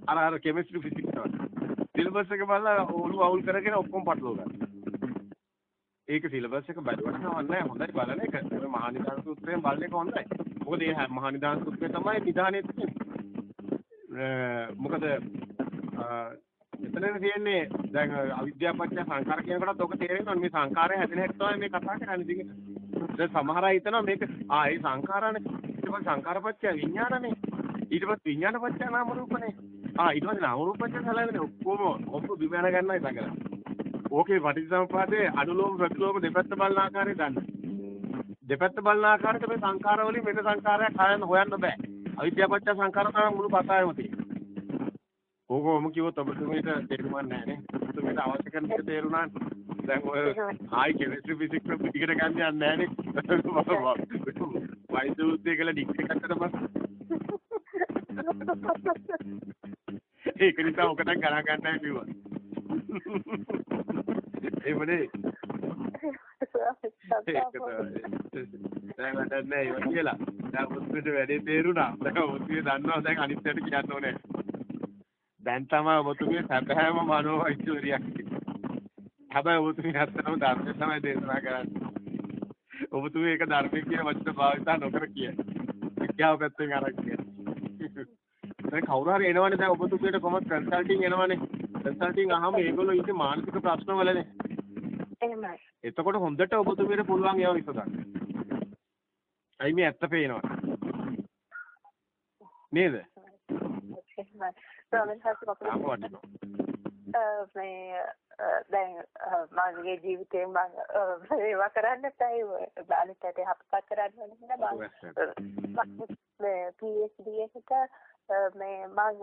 අර අර කෙමිස්ට්‍රි ෆිසික්ස් වල. සිලබස් එක බලලා ඔළුව අවුල් කරගෙන ඔක්කොම පටලවා ගන්න. ඒක සිලබස් එක බැලුවට නෑ හොඳයි බලන එක. ඔය මහානිදාන සූත්‍රයෙන් බලන එක හොඳයි. මොකද මේ මහානිදාන සූත්‍රය තමයි නිදානේ තියෙන්නේ. මොකද එතන තියෙන්නේ දැන් අවිද්‍යාව පත්‍ය සංකාර කියනකොටත් ඔක තේරෙනවා මේ සංකාරය හැදෙන හැටි තමයි මේ කතා කරන්නේ දිගට. දැන් සමහර අය හිතනවා මේක ආ ඒ සංකාරානේ ඊට පස්සේ සංකාරපත්‍ය විඥානනේ ඊට පස්සේ විඥානපත්‍ය නාම රූපනේ ආ ඊට පස්සේ නාම රූපපත්‍ය සලයන්නේ ඔක්කොම ඔක්කොම විඥාන ගන්නයි සංකලන ඕකේ පටිච්චසමුපාදයේ අනුලෝම ප්‍රතිලෝම දෙපැත්ත බලන ආකාරය ගන්න දෙපැත්ත බලන ආකාරයට මේ සංකාර වලින් වෙන සංකාරයක් හොයන්න හොයන්න බෑ අවිද්‍යාපත්‍ය සංකාර තමයි මුළු කතාවෙම තියෙන්නේ ඕකම කිව්වොත් ඔබතුමීට තේරුමක් නැහැ නේ. ඔබතුමීට අවශ්‍ය කරන දේ තේරුණා. දැන් ඔය ආයි කෙමිස්ට්‍රි ෆිසික්ස් ඉගෙන ගන්න යන්නේ නැහැ නේ. [laughs] වෛද්‍ය වෘත්තිය කියලා ඩිග්‍රී එකක් කරපන්. ඒක නිසා ඔකට ගණන් ගන්නයි කිව්වා. එමනේ ඒක තමයි. දැන් වැඩක් නැහැ ඒක කියලා. දැන් මුස්ලිට වැඩේ තේරුණා. දැන් මුස්ලිය දන්නවා දැන් අනිත් පැයට කියන්න ඕනේ. දැන් තමයි ඔබතුමිය සැබෑම මනෝවෛද්‍යවරියක්. හැබැයි ඔබතුමිය ඇත්තටම ධර්මය තමයි දේශනා කරන්නේ. ඔබතුමිය ඒක ධර්මය කියන වචන භාවිත නොකර කියන්නේ. විද්‍යාව පැත්තෙන් අරන් කියන්නේ. දැන් කවුරු හරි එනවනේ දැන් ඔබතුමියට කොහොමද කන්සල්ටින් එනවනේ. කන්සල්ටින් අහම ඒගොල්ලෝ ඉන්නේ මානසික ප්‍රශ්න වලනේ. එහෙමයි. එතකොට හොඳට ඔබතුමියට පුළුවන් ඒවා විසඳන්න. අයි මේ ඇත්ත පේනවා. නේද? මේ දැන් මගේ ජීවිතේ මම ඒවා කරන්න තයි බාලිතට හප්පත් කරන්න ඕන හින්දා මම මේ PhD එකට මේ මම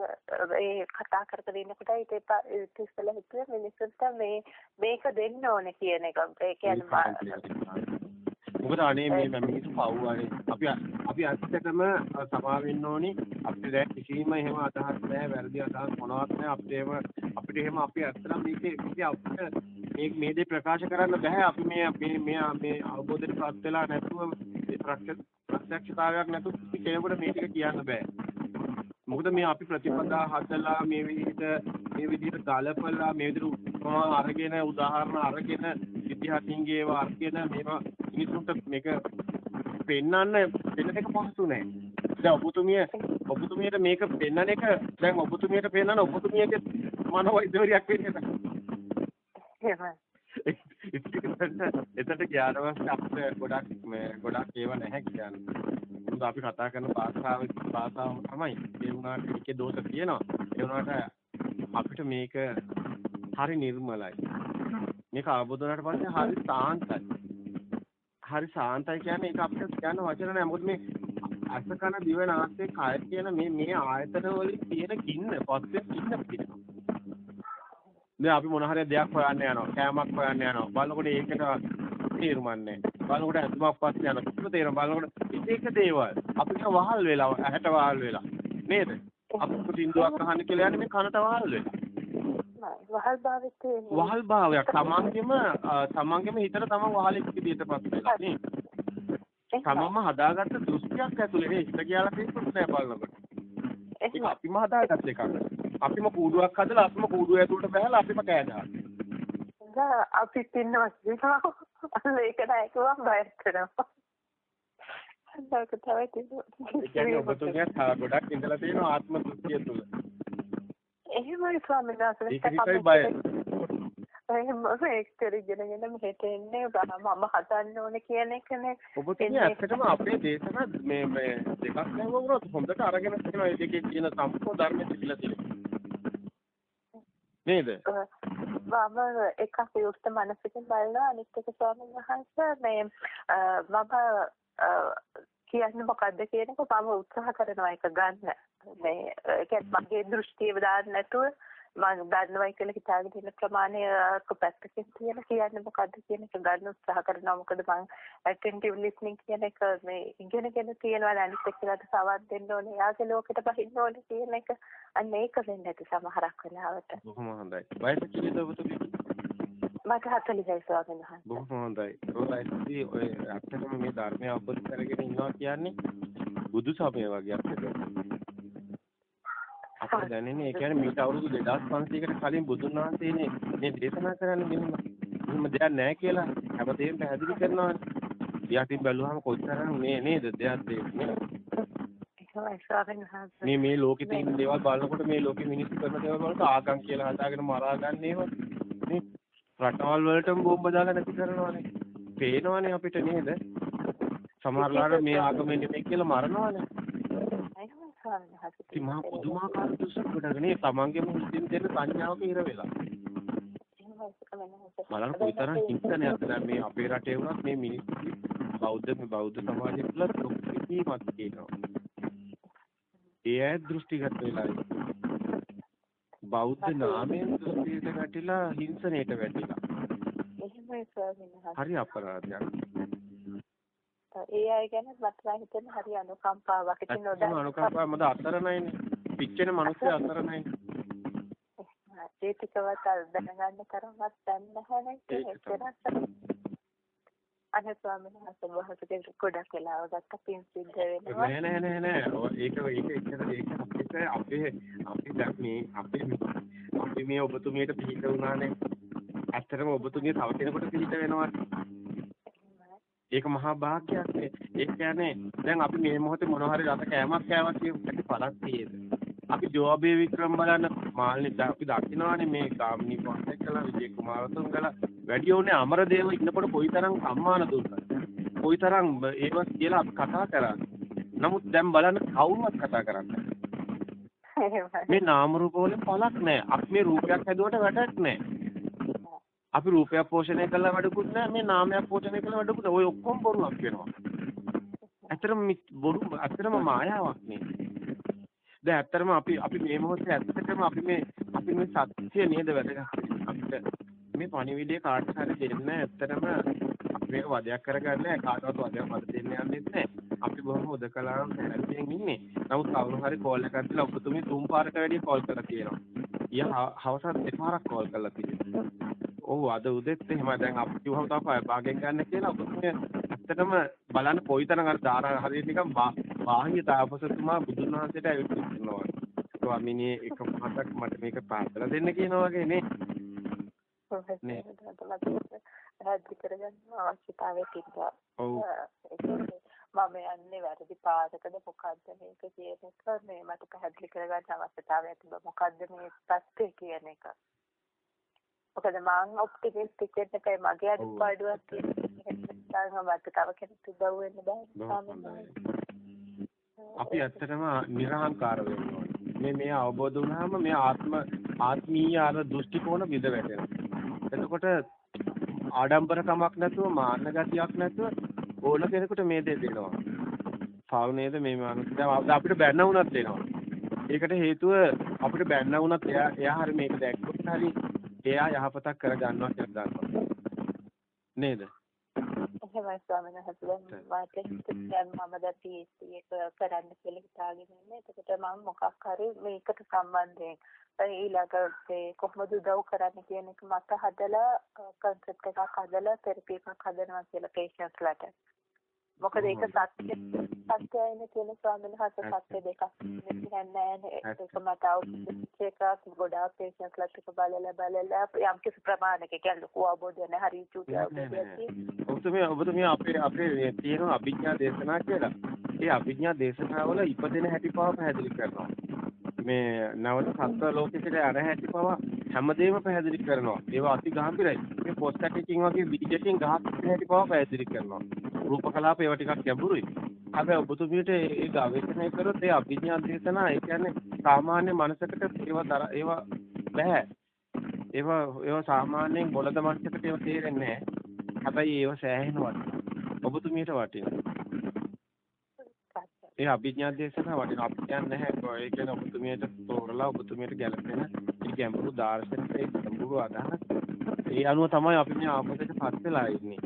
ඒ කතා කර කර ඉන්නකොට ඊට ඉස්සෙල්ලා හිතුවේ මිනිස්සුන්ට මේ මේක දෙන්න ඕනේ කියන එක. ඒ කියන්නේ මොකද අනේ මේ මිනිස්සු පව් අනේ අපි අපි ඇත්තටම සමා වෙන්න ඕනි. අපිට දැන් කිසිම එහෙම අදහස් නැහැ වැරදි අදහස් මොනවත් නැහැ. අපිට එහෙම අපිට එහෙම අපි ඇත්තටම මේකේ මේකේ අපිට මේ මේ දේ ප්‍රකාශ කරන්න බෑ අපි මේ මේ මේ මේ අවබෝධයට පත් වෙලා නැතුව ප්‍රත්‍යක්ෂතාවයක් නැතුව කෙනෙකුට මේ ටික කියන්න බෑ මොකද මේ අපි ප්‍රතිපදා හදලා මේ විදිහට මේ විදිහට ගලපලා මේ විදිහට අරගෙන උදාහරණ අරගෙන ඉතිහාසින්ගේ ඒවා අරගෙන මේවා මිනිසුන්ට මේක පෙන්වන්න පෙන්න එක පහසු නෑ. දැන් ඔබතුමිය ඔබතුමියට මේක පෙන්වන එක දැන් ඔබතුමියට පෙන්වන ඔබතුමියගේ මනෝවෛද්‍යවරියක් වෙන්නේ නැහැ. එතට ගියාට පස්සේ අපිට ගොඩක් ගොඩක් ඒවා නැහැ කියන්නේ. මොකද අපි කතා කරන භාෂාව භාෂාවම තමයි. ඒ වුණාට ඒකේ දෝෂ තියෙනවා. ඒ වුණාට අපිට මේක හරි නිර්මලයි. මේක අවබෝධ වුණාට පස්සේ හරි සාන්තයි. හරි සාන්තයි කියන්නේ ඒක අපිට කියන්න වචන නෑ. මොකද මේ අස කන දිව නාසය කය කියන මේ මේ ආයතන වලින් තියෙන කින්න පස්සේ කින්න පිටිනවා. දැන් අපි මොන හරි දෙයක් හොයන්න යනවා. කෑමක් හොයන්න යනවා. බලනකොට ඒකට තේරුමන්නේ. බලනකොට ඇතුමක් පස්සේ යනවා. කිසිම තේරුම බලනකොට එක දේවල් අපිට වහල් වෙලා ඇහැට වහල් වෙලා නේද? අපිට සින්දුවක් අහන්න කියලා යන්නේ මේ කනට වහල් වෙලා. වහල් භාවිතේ වහල් භාවයක් තමන්ගෙම තමන්ගෙම හිතට තමන් වහලෙක් විදියට පත් වෙලා නේ. තමන්ම හදාගත්ත දෘෂ්ටියක් ඇතුලේ නේ හිත කියලා තේරුම් නෑ බලනකොට. ඒක අපිම හදාගත්ත එකක්. අපිම කූඩුවක් හදලා අපිම කූඩුව ඇතුළට බහැලා අපිම කෑ ගන්නවා. අපි ඉන්නවා කියනවා. අන්න ඒක නෑ කිව්වම බයත් වෙනවා. ඒක තමයි තියෙන්නේ. ඒ කියන්නේ ඔබතුමියත් ගොඩක් ඉඳලා තියෙන ආත්ම දෘෂ්ටිය තුල. එහෙමයි ස්වාමීන් වහන්සේ. ඒකයි බය. එහෙම ඒක්තර ඉගෙනගෙන මෙහෙට එන්නේ මම හදන්න ඕනේ කියන එකනේ. ඔබතුමිය ඇත්තටම අපේ දේශනා මේ මේ දෙකක් නෑ වුණොත් හොඳට අරගෙන තියෙනවා ඒ දෙකේ තියෙන සම්පූර්ණ ධර්මෙ තිබිලා තියෙනවා. නේද? මම එකක් විවෘත මනසකින් බලනවා අනිත් එක ස්වාමීන් වහන්සේ මේ මම කියන්නේ මොකද්ද කියන එක මම උත්සාහ කරනවා ඒක ගන්න. මේ ඒ කියන්නේ මගේ දෘෂ්ටිය දාන්න නැතුව මම දන්නවයි කියලා හිතාගෙන ඉන්න ප්‍රමාණයක පැත්තකින් තියෙන කියන්නේ මොකද්ද කියන එක ගන්න උත්සාහ කරනවා. මොකද මම attentive listening කියන එක මේ ඉගෙනගෙන තියෙනවා. අනිත් එක්කලාට සවන් දෙන්න ඕනේ. යාගේ ලෝකෙට බහින්න ඕනේ කියන එක. අන්න ඒක වෙන්නේ නැති සමහරක් වෙලාවට. බොහොම හොඳයි. වයස කීයද ඔබතුමිය? මට 40යි ස්වාමීන් වහන්සේ. බොහොම හොඳයි. ඔයයි ඔය ඇත්තටම මේ ධර්මය අවබෝධ කරගෙන ඉන්නවා කියන්නේ බුදු සමය වගේ අපිට අපිට දැනෙන්නේ ඒ කියන්නේ මීට අවුරුදු 2500කට කලින් බුදුන් වහන්සේනේ මේ දේශනා කරන්නේ මෙහෙම. මෙහෙම දෙයක් නැහැ කියලා හැමදේම පැහැදිලි කරනවානේ. යටින් බැලුවාම කොච්චරනම් මේ නේද දෙයක් දෙන්නේ. මේ මේ ලෝකේ තියෙන දේවල් බලනකොට මේ ලෝකේ මිනිස්සු කරන දේවල් වලට ආගම් කියලා හදාගෙන මරා ගන්න ඒවා නේ. රටවල් වලටම බෝම්බ දාලා නැති කරනවානේ. පේනවනේ අපිට නේද? සමහරවල්ලාට මේ ආගමෙන් නෙමෙයි කියලා මරනවානේ. ඉතින් මහා පුදුමාකාර දුෂ්කරකනේ නේ තමන්ගේම මුස්ලිම් දෙන්න සංඥාවක ඉර වෙලා. බලන්න කොයිතරම් හිංසනයක්ද දැන් මේ අපේ රටේ වුණත් මේ මිනිස්සු බෞද්ධ මේ බෞද්ධ සමාජය තුළ දුක්ඛීමක් තියෙනවා. ඒ අය දෘෂ්ටිගත වෙලා බෞද්ධ නාමයෙන් දෘෂ්ටියට වැටිලා හිංසනයට වැටිලා. හරි අපරාධයක්. ඒ අය ගැන මට නම් හිතෙන්නේ හරි අනුකම්පාවක්. ඉතින් ඇත්තම අනුකම්පාව මොකද අතරනයිනේ. පිච්චෙන මිනිස්සු අතරනයිනේ. ඒ ටිකවත් දැනගන්න තරමවත් දැන් නැහැ නේද? අනේ ස්වාමීන් වහන්සේ වහන්සේ ගොඩක් වෙලාව ගත්ත පින් සිද්ධ වෙනවා. නෑ නෑ නෑ නෑ ඒක ඒක එච්චර ඒක අපිට අපේ අපි දැන් මේ අපි අපි මේ ඔබතුමියට පිහිට වුණානේ ඇත්තටම ඔබතුමිය තව කෙනෙකුට පිහිට වෙනවා ඒක මහා භාග්‍යයක් නේ. ඒ කියන්නේ දැන් අපි මේ මොහොතේ මොන හරි රස කෑමක් කෑවා කියපු පළක් තියෙද? අපි ජෝබේ වික්‍රම බලන්න. මාල්නි අපි දකින්නවානේ මේ ගාමිණී කොන්ටැක්ට් කළා විජේ කුමාරතුංගලා වැඩි ඕනේ අමරදේව ඉන්නකොට කොයිතරම් සම්මාන දුන්නාද? කොයිතරම් ඒව කියලා අපි කතා කරා නමුත් දැන් බලන්න කවුරුවත් කතා කරන්නේ. මේ නාම රූප වලින් පළක් නැහැ. අපි මේ රූපයක් හැදුවට වැඩක් නැහැ. අපි රූපයක් පෝෂණය කළා වැඩකුත් නැහැ. මේ නාමයක් පෝෂණය කළා වැඩකුත් නැහැ. ඔය ඔක්කොම බොරුවක් වෙනවා. ඇත්තටම මි- බොරු ඇත්තටම මායාවක් නේ. දැන් ඇත්තටම අපි අපි මේ මොහොතේ ඇත්තටම අපි මේ අපි මේ සත්‍ය නේද වැදගත් අපිට මේ පණිවිඩය කාට හරි දෙන්න ඇත්තටම අපි මේක වදයක් කරගන්නේ කාටවත් වදයක් වද දෙන්න යන්නෙත් නැහැ. අපි බොහොම උදකලාම් පැහැදිලියෙන් ඉන්නේ. නමුත් කවුරු හරි කෝල් එකක් දීලා ඔබතුමී තුන් පාරට වැඩිය කෝල් කරලා තියෙනවා. ඊය හවස දෙපාරක් කෝල් කරලා තියෙනවා. ඔව් අද උදෙත් එහෙමයි දැන් අපි කිව්වම තමයි පය භාගයෙන් ගන්න කියලා ඔබතුමී ඇත්තටම බලන්න කොයිතරම් අර ධාරා හරියට නිකන් බාහ්‍ය තාපසතුමා බුදුන් වහන්සේට ඇවිත් ඉන්නවා. ස්වාමිනේ එක මාසක් මට මේක පාදලා දෙන්න කියනවා වගේ නේ. නේ. පැහැදිලි කරගන්න අවශ්‍යතාවය තිබ්බා. ඔව් ඒ කියන්නේ මම යන්නේ වැරදි පාරකද මොකද්ද මේක කියන එක මේ මට පැහැදිලි කරගන්න අවශ්‍යතාවය තිබ්බා. මොකද්ද මේ තත්ත්වය කියන එක. මොකද මම ඔප්ටිමිස්ටික් වෙන්න එපා මගේ. අඩුපාඩුවක් තියෙනවා. මට තව කෙනෙක්ට උදව් වෙන්න බෑ. අපි ඇත්තටම නිර්හංකාර වෙන්න ඕනේ. මේ මේ අවබෝධ වුණාම මේ ආත්ම ආත්මීය අර දෘෂ්ටි කෝණ විද වැටෙනවා. එතකොට ආඩම්බරකමක් නැතුව මාන්න ගතියක් නැතුව ඕන කෙනෙකුට මේ දේ දෙනවා. පාව නේද මේ මානසික දැන් අපිට බැන්න වුණත් දෙනවා. ඒකට හේතුව අපිට බැන්න වුණත් එයා එයා හරි මේක දැක්කොත් හරි එයා යහපතක් කරගන්නවා කියලා දන්නවා. නේද? එහෙමයි ස්වාමීන් වහන්සේ හිතෙන්නේ දැන් මම PhD එක කරන්න කියලා හිතාගෙන ඉන්නේ. එතකොට මම මොකක් හරි මේකට සම්බන්ධයෙන් ඊළඟට කොහොමද උදව් කරන්න කියන එක මත හදලා කන්සෙප්ට් එකක් හදලා තෙරපි එකක් හදනවා කියලා patientsලට. මොකද ඒක සත්‍ය සත්‍යයිනේ කියන ස්වාමීන් වහන්සේ සත්‍ය දෙකක් කියන්නේ නැහැ. ඒක මත අවුත් එකක් ගොඩාක් patientsලට එක බලලා බලලා යම් කිසි ප්‍රමාණයක කියන්නේ ලොකු අවබෝධය නැහැ හරි චුටි අවබෝධයක්. ඔබතුමිය ඔබතුමිය අපේ අපේ තියෙන අභිඥා දේශනා කියලා. ඒ අභිඥා දේශනාවල ඉපදෙන හැටි පව පැහැදිලි කරනවා. මේ නවත සත්ව ලෝකෙට යන හැටි පව හැමදේම පැහැදිලි කරනවා. ඒවා අති ගැඹිරයි. මේ පොස්ට් එකකින් වගේ බීජකින් ගහක් හැටි පව පැහැදිලි කරනවා. රූප කලාප ඒවා ටිකක් ගැඹුරුයි. හැබැයි ඔබතුමියට ඒ ගවේෂණය කරොත් ඒ අභිඥා දේශනා ඒ කියන්නේ සාමාන්‍ය මනසකට ඒවා දර ඒවා බෑ. ඒවා ඒවා සාමාන්‍යයෙන් බොළඳ මනසකට ඒවා තේරෙන්නේ නැහැ. හැබැයි ඒව සෑහෙන වටිනවා. ඔබතුමියට වටිනවා. ඒ අභිඥා දේශනා වටිනවා. අපි කියන්නේ නැහැ ඒ කියන්නේ ඔබතුමියට තෝරලා ඔබතුමියට ගැළපෙන ඒ ගැඹුරු දාර්ශනික ඒ ගැඹුරු අදහස්. ඒ අනුව තමයි අපි මේ ආපදයට පත් වෙලා ඉන්නේ.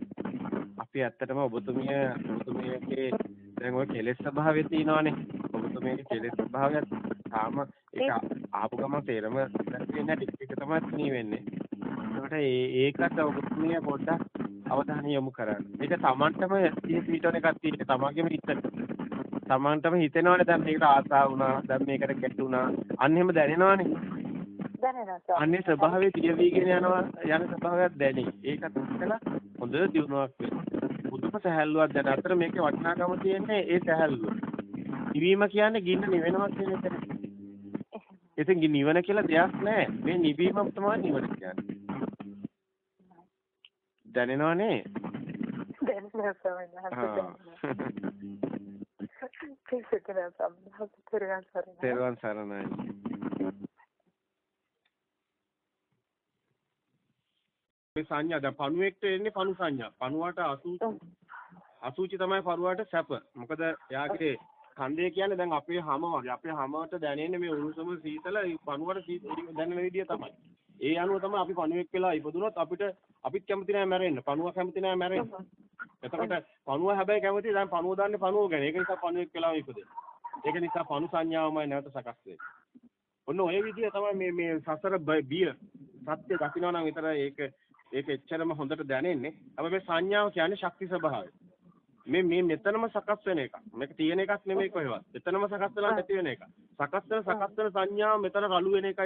අපි ඇත්තටම ඔබතුමිය ඔබතුමියගේ දැන් ඔය කෙලෙස් ස්වභාවය තියෙනවානේ. ඔබතුමියගේ කෙලෙස් ස්වභාවයත් තාම ඒක ආපු ගමන් තේරම දැක්කේ ටික ටික තමයි තුනී වෙන්නේ. ඒකට ඒ ඒකට ඔබතුමිය පොඩ්ඩක් අවධානය යොමු කරන්න. ඒක Tamanටම සිහි පිටවන එකක් තියෙන තමන්ගේම හිතට. තමන්ටම හිතෙනවනේ දැන් මේකට ආසාව වුණා, දැන් මේකට ගැටුණා. අන්න එහෙම දැනෙනවනේ. දැනෙනවා අන්නේ ස්වභාවයේ තියවිගෙන යනවා යන ස්වභාවයක් දැනේ. ඒකත් එක්කලා හොඳ දියුණුවක් වෙනවා. පුදුම සහැල්ලුවක් දැන අතර මේකේ වටිනාකම තියෙන්නේ ඒ සහැල්ලුව. නිවීම කියන්නේ ගින්න නිවෙනවා කියන එක. ඉතින් නිවන කියලා දෙයක් නැහැ. මේ නිවීම තමයි නිවන කියන්නේ. දැනෙනවනේ? දැනෙනවා දැනෙනවා. පිළිසෙකන සම්බන්ධ කරගන්න සරණයි. තෙරුවන් සරණයි. මේ සංඥා දැන් පණුවෙක්ට එන්නේ පණු සංඥා. පණුවට අසුචි අසුචි තමයි පරුවාට සැප. මොකද එයාගේ කන්දේ කියන්නේ දැන් අපේ හැම වගේ අපේ හැමවට දැනෙන්නේ මේ උණුසුම සීතල පණුවට සීතල දැනෙන විදිය තමයි. ඒ අනුව තමයි අපි පණුවෙක් වෙලා ඉපදුනොත් අපිට අපිත් කැමති නැහැ මැරෙන්න. පණුව කැමති නැහැ මැරෙන්න. එතකොට පණුව හැබැයි කැමති දැන් පණුව දාන්නේ පණුව ගැන. ඒක නිසා පණුවෙක් වෙලාම ඉපදෙන්නේ. ඒක නිසා පණු සංඥාවමයි නැවත සකස් වෙන්නේ. ඔන්න ඔය විදිය තමයි මේ මේ සසර බිය සත්‍ය දකින්න නම් විතර ඒක ඒක එච්චරම හොඳට දැනෙන්නේ. අපි මේ සංඥාව කියන්නේ ශක්ති ස්වභාවය. මේ මේ මෙතනම සකස් වෙන එකක්. මේක තියෙන එකක් නෙමෙයි කොහෙවත්. එතනම සකස් වෙලා නැති වෙන එකක්. සකස් වෙන සකස් වෙන සංඥාව මෙතන රළු වෙන එකයි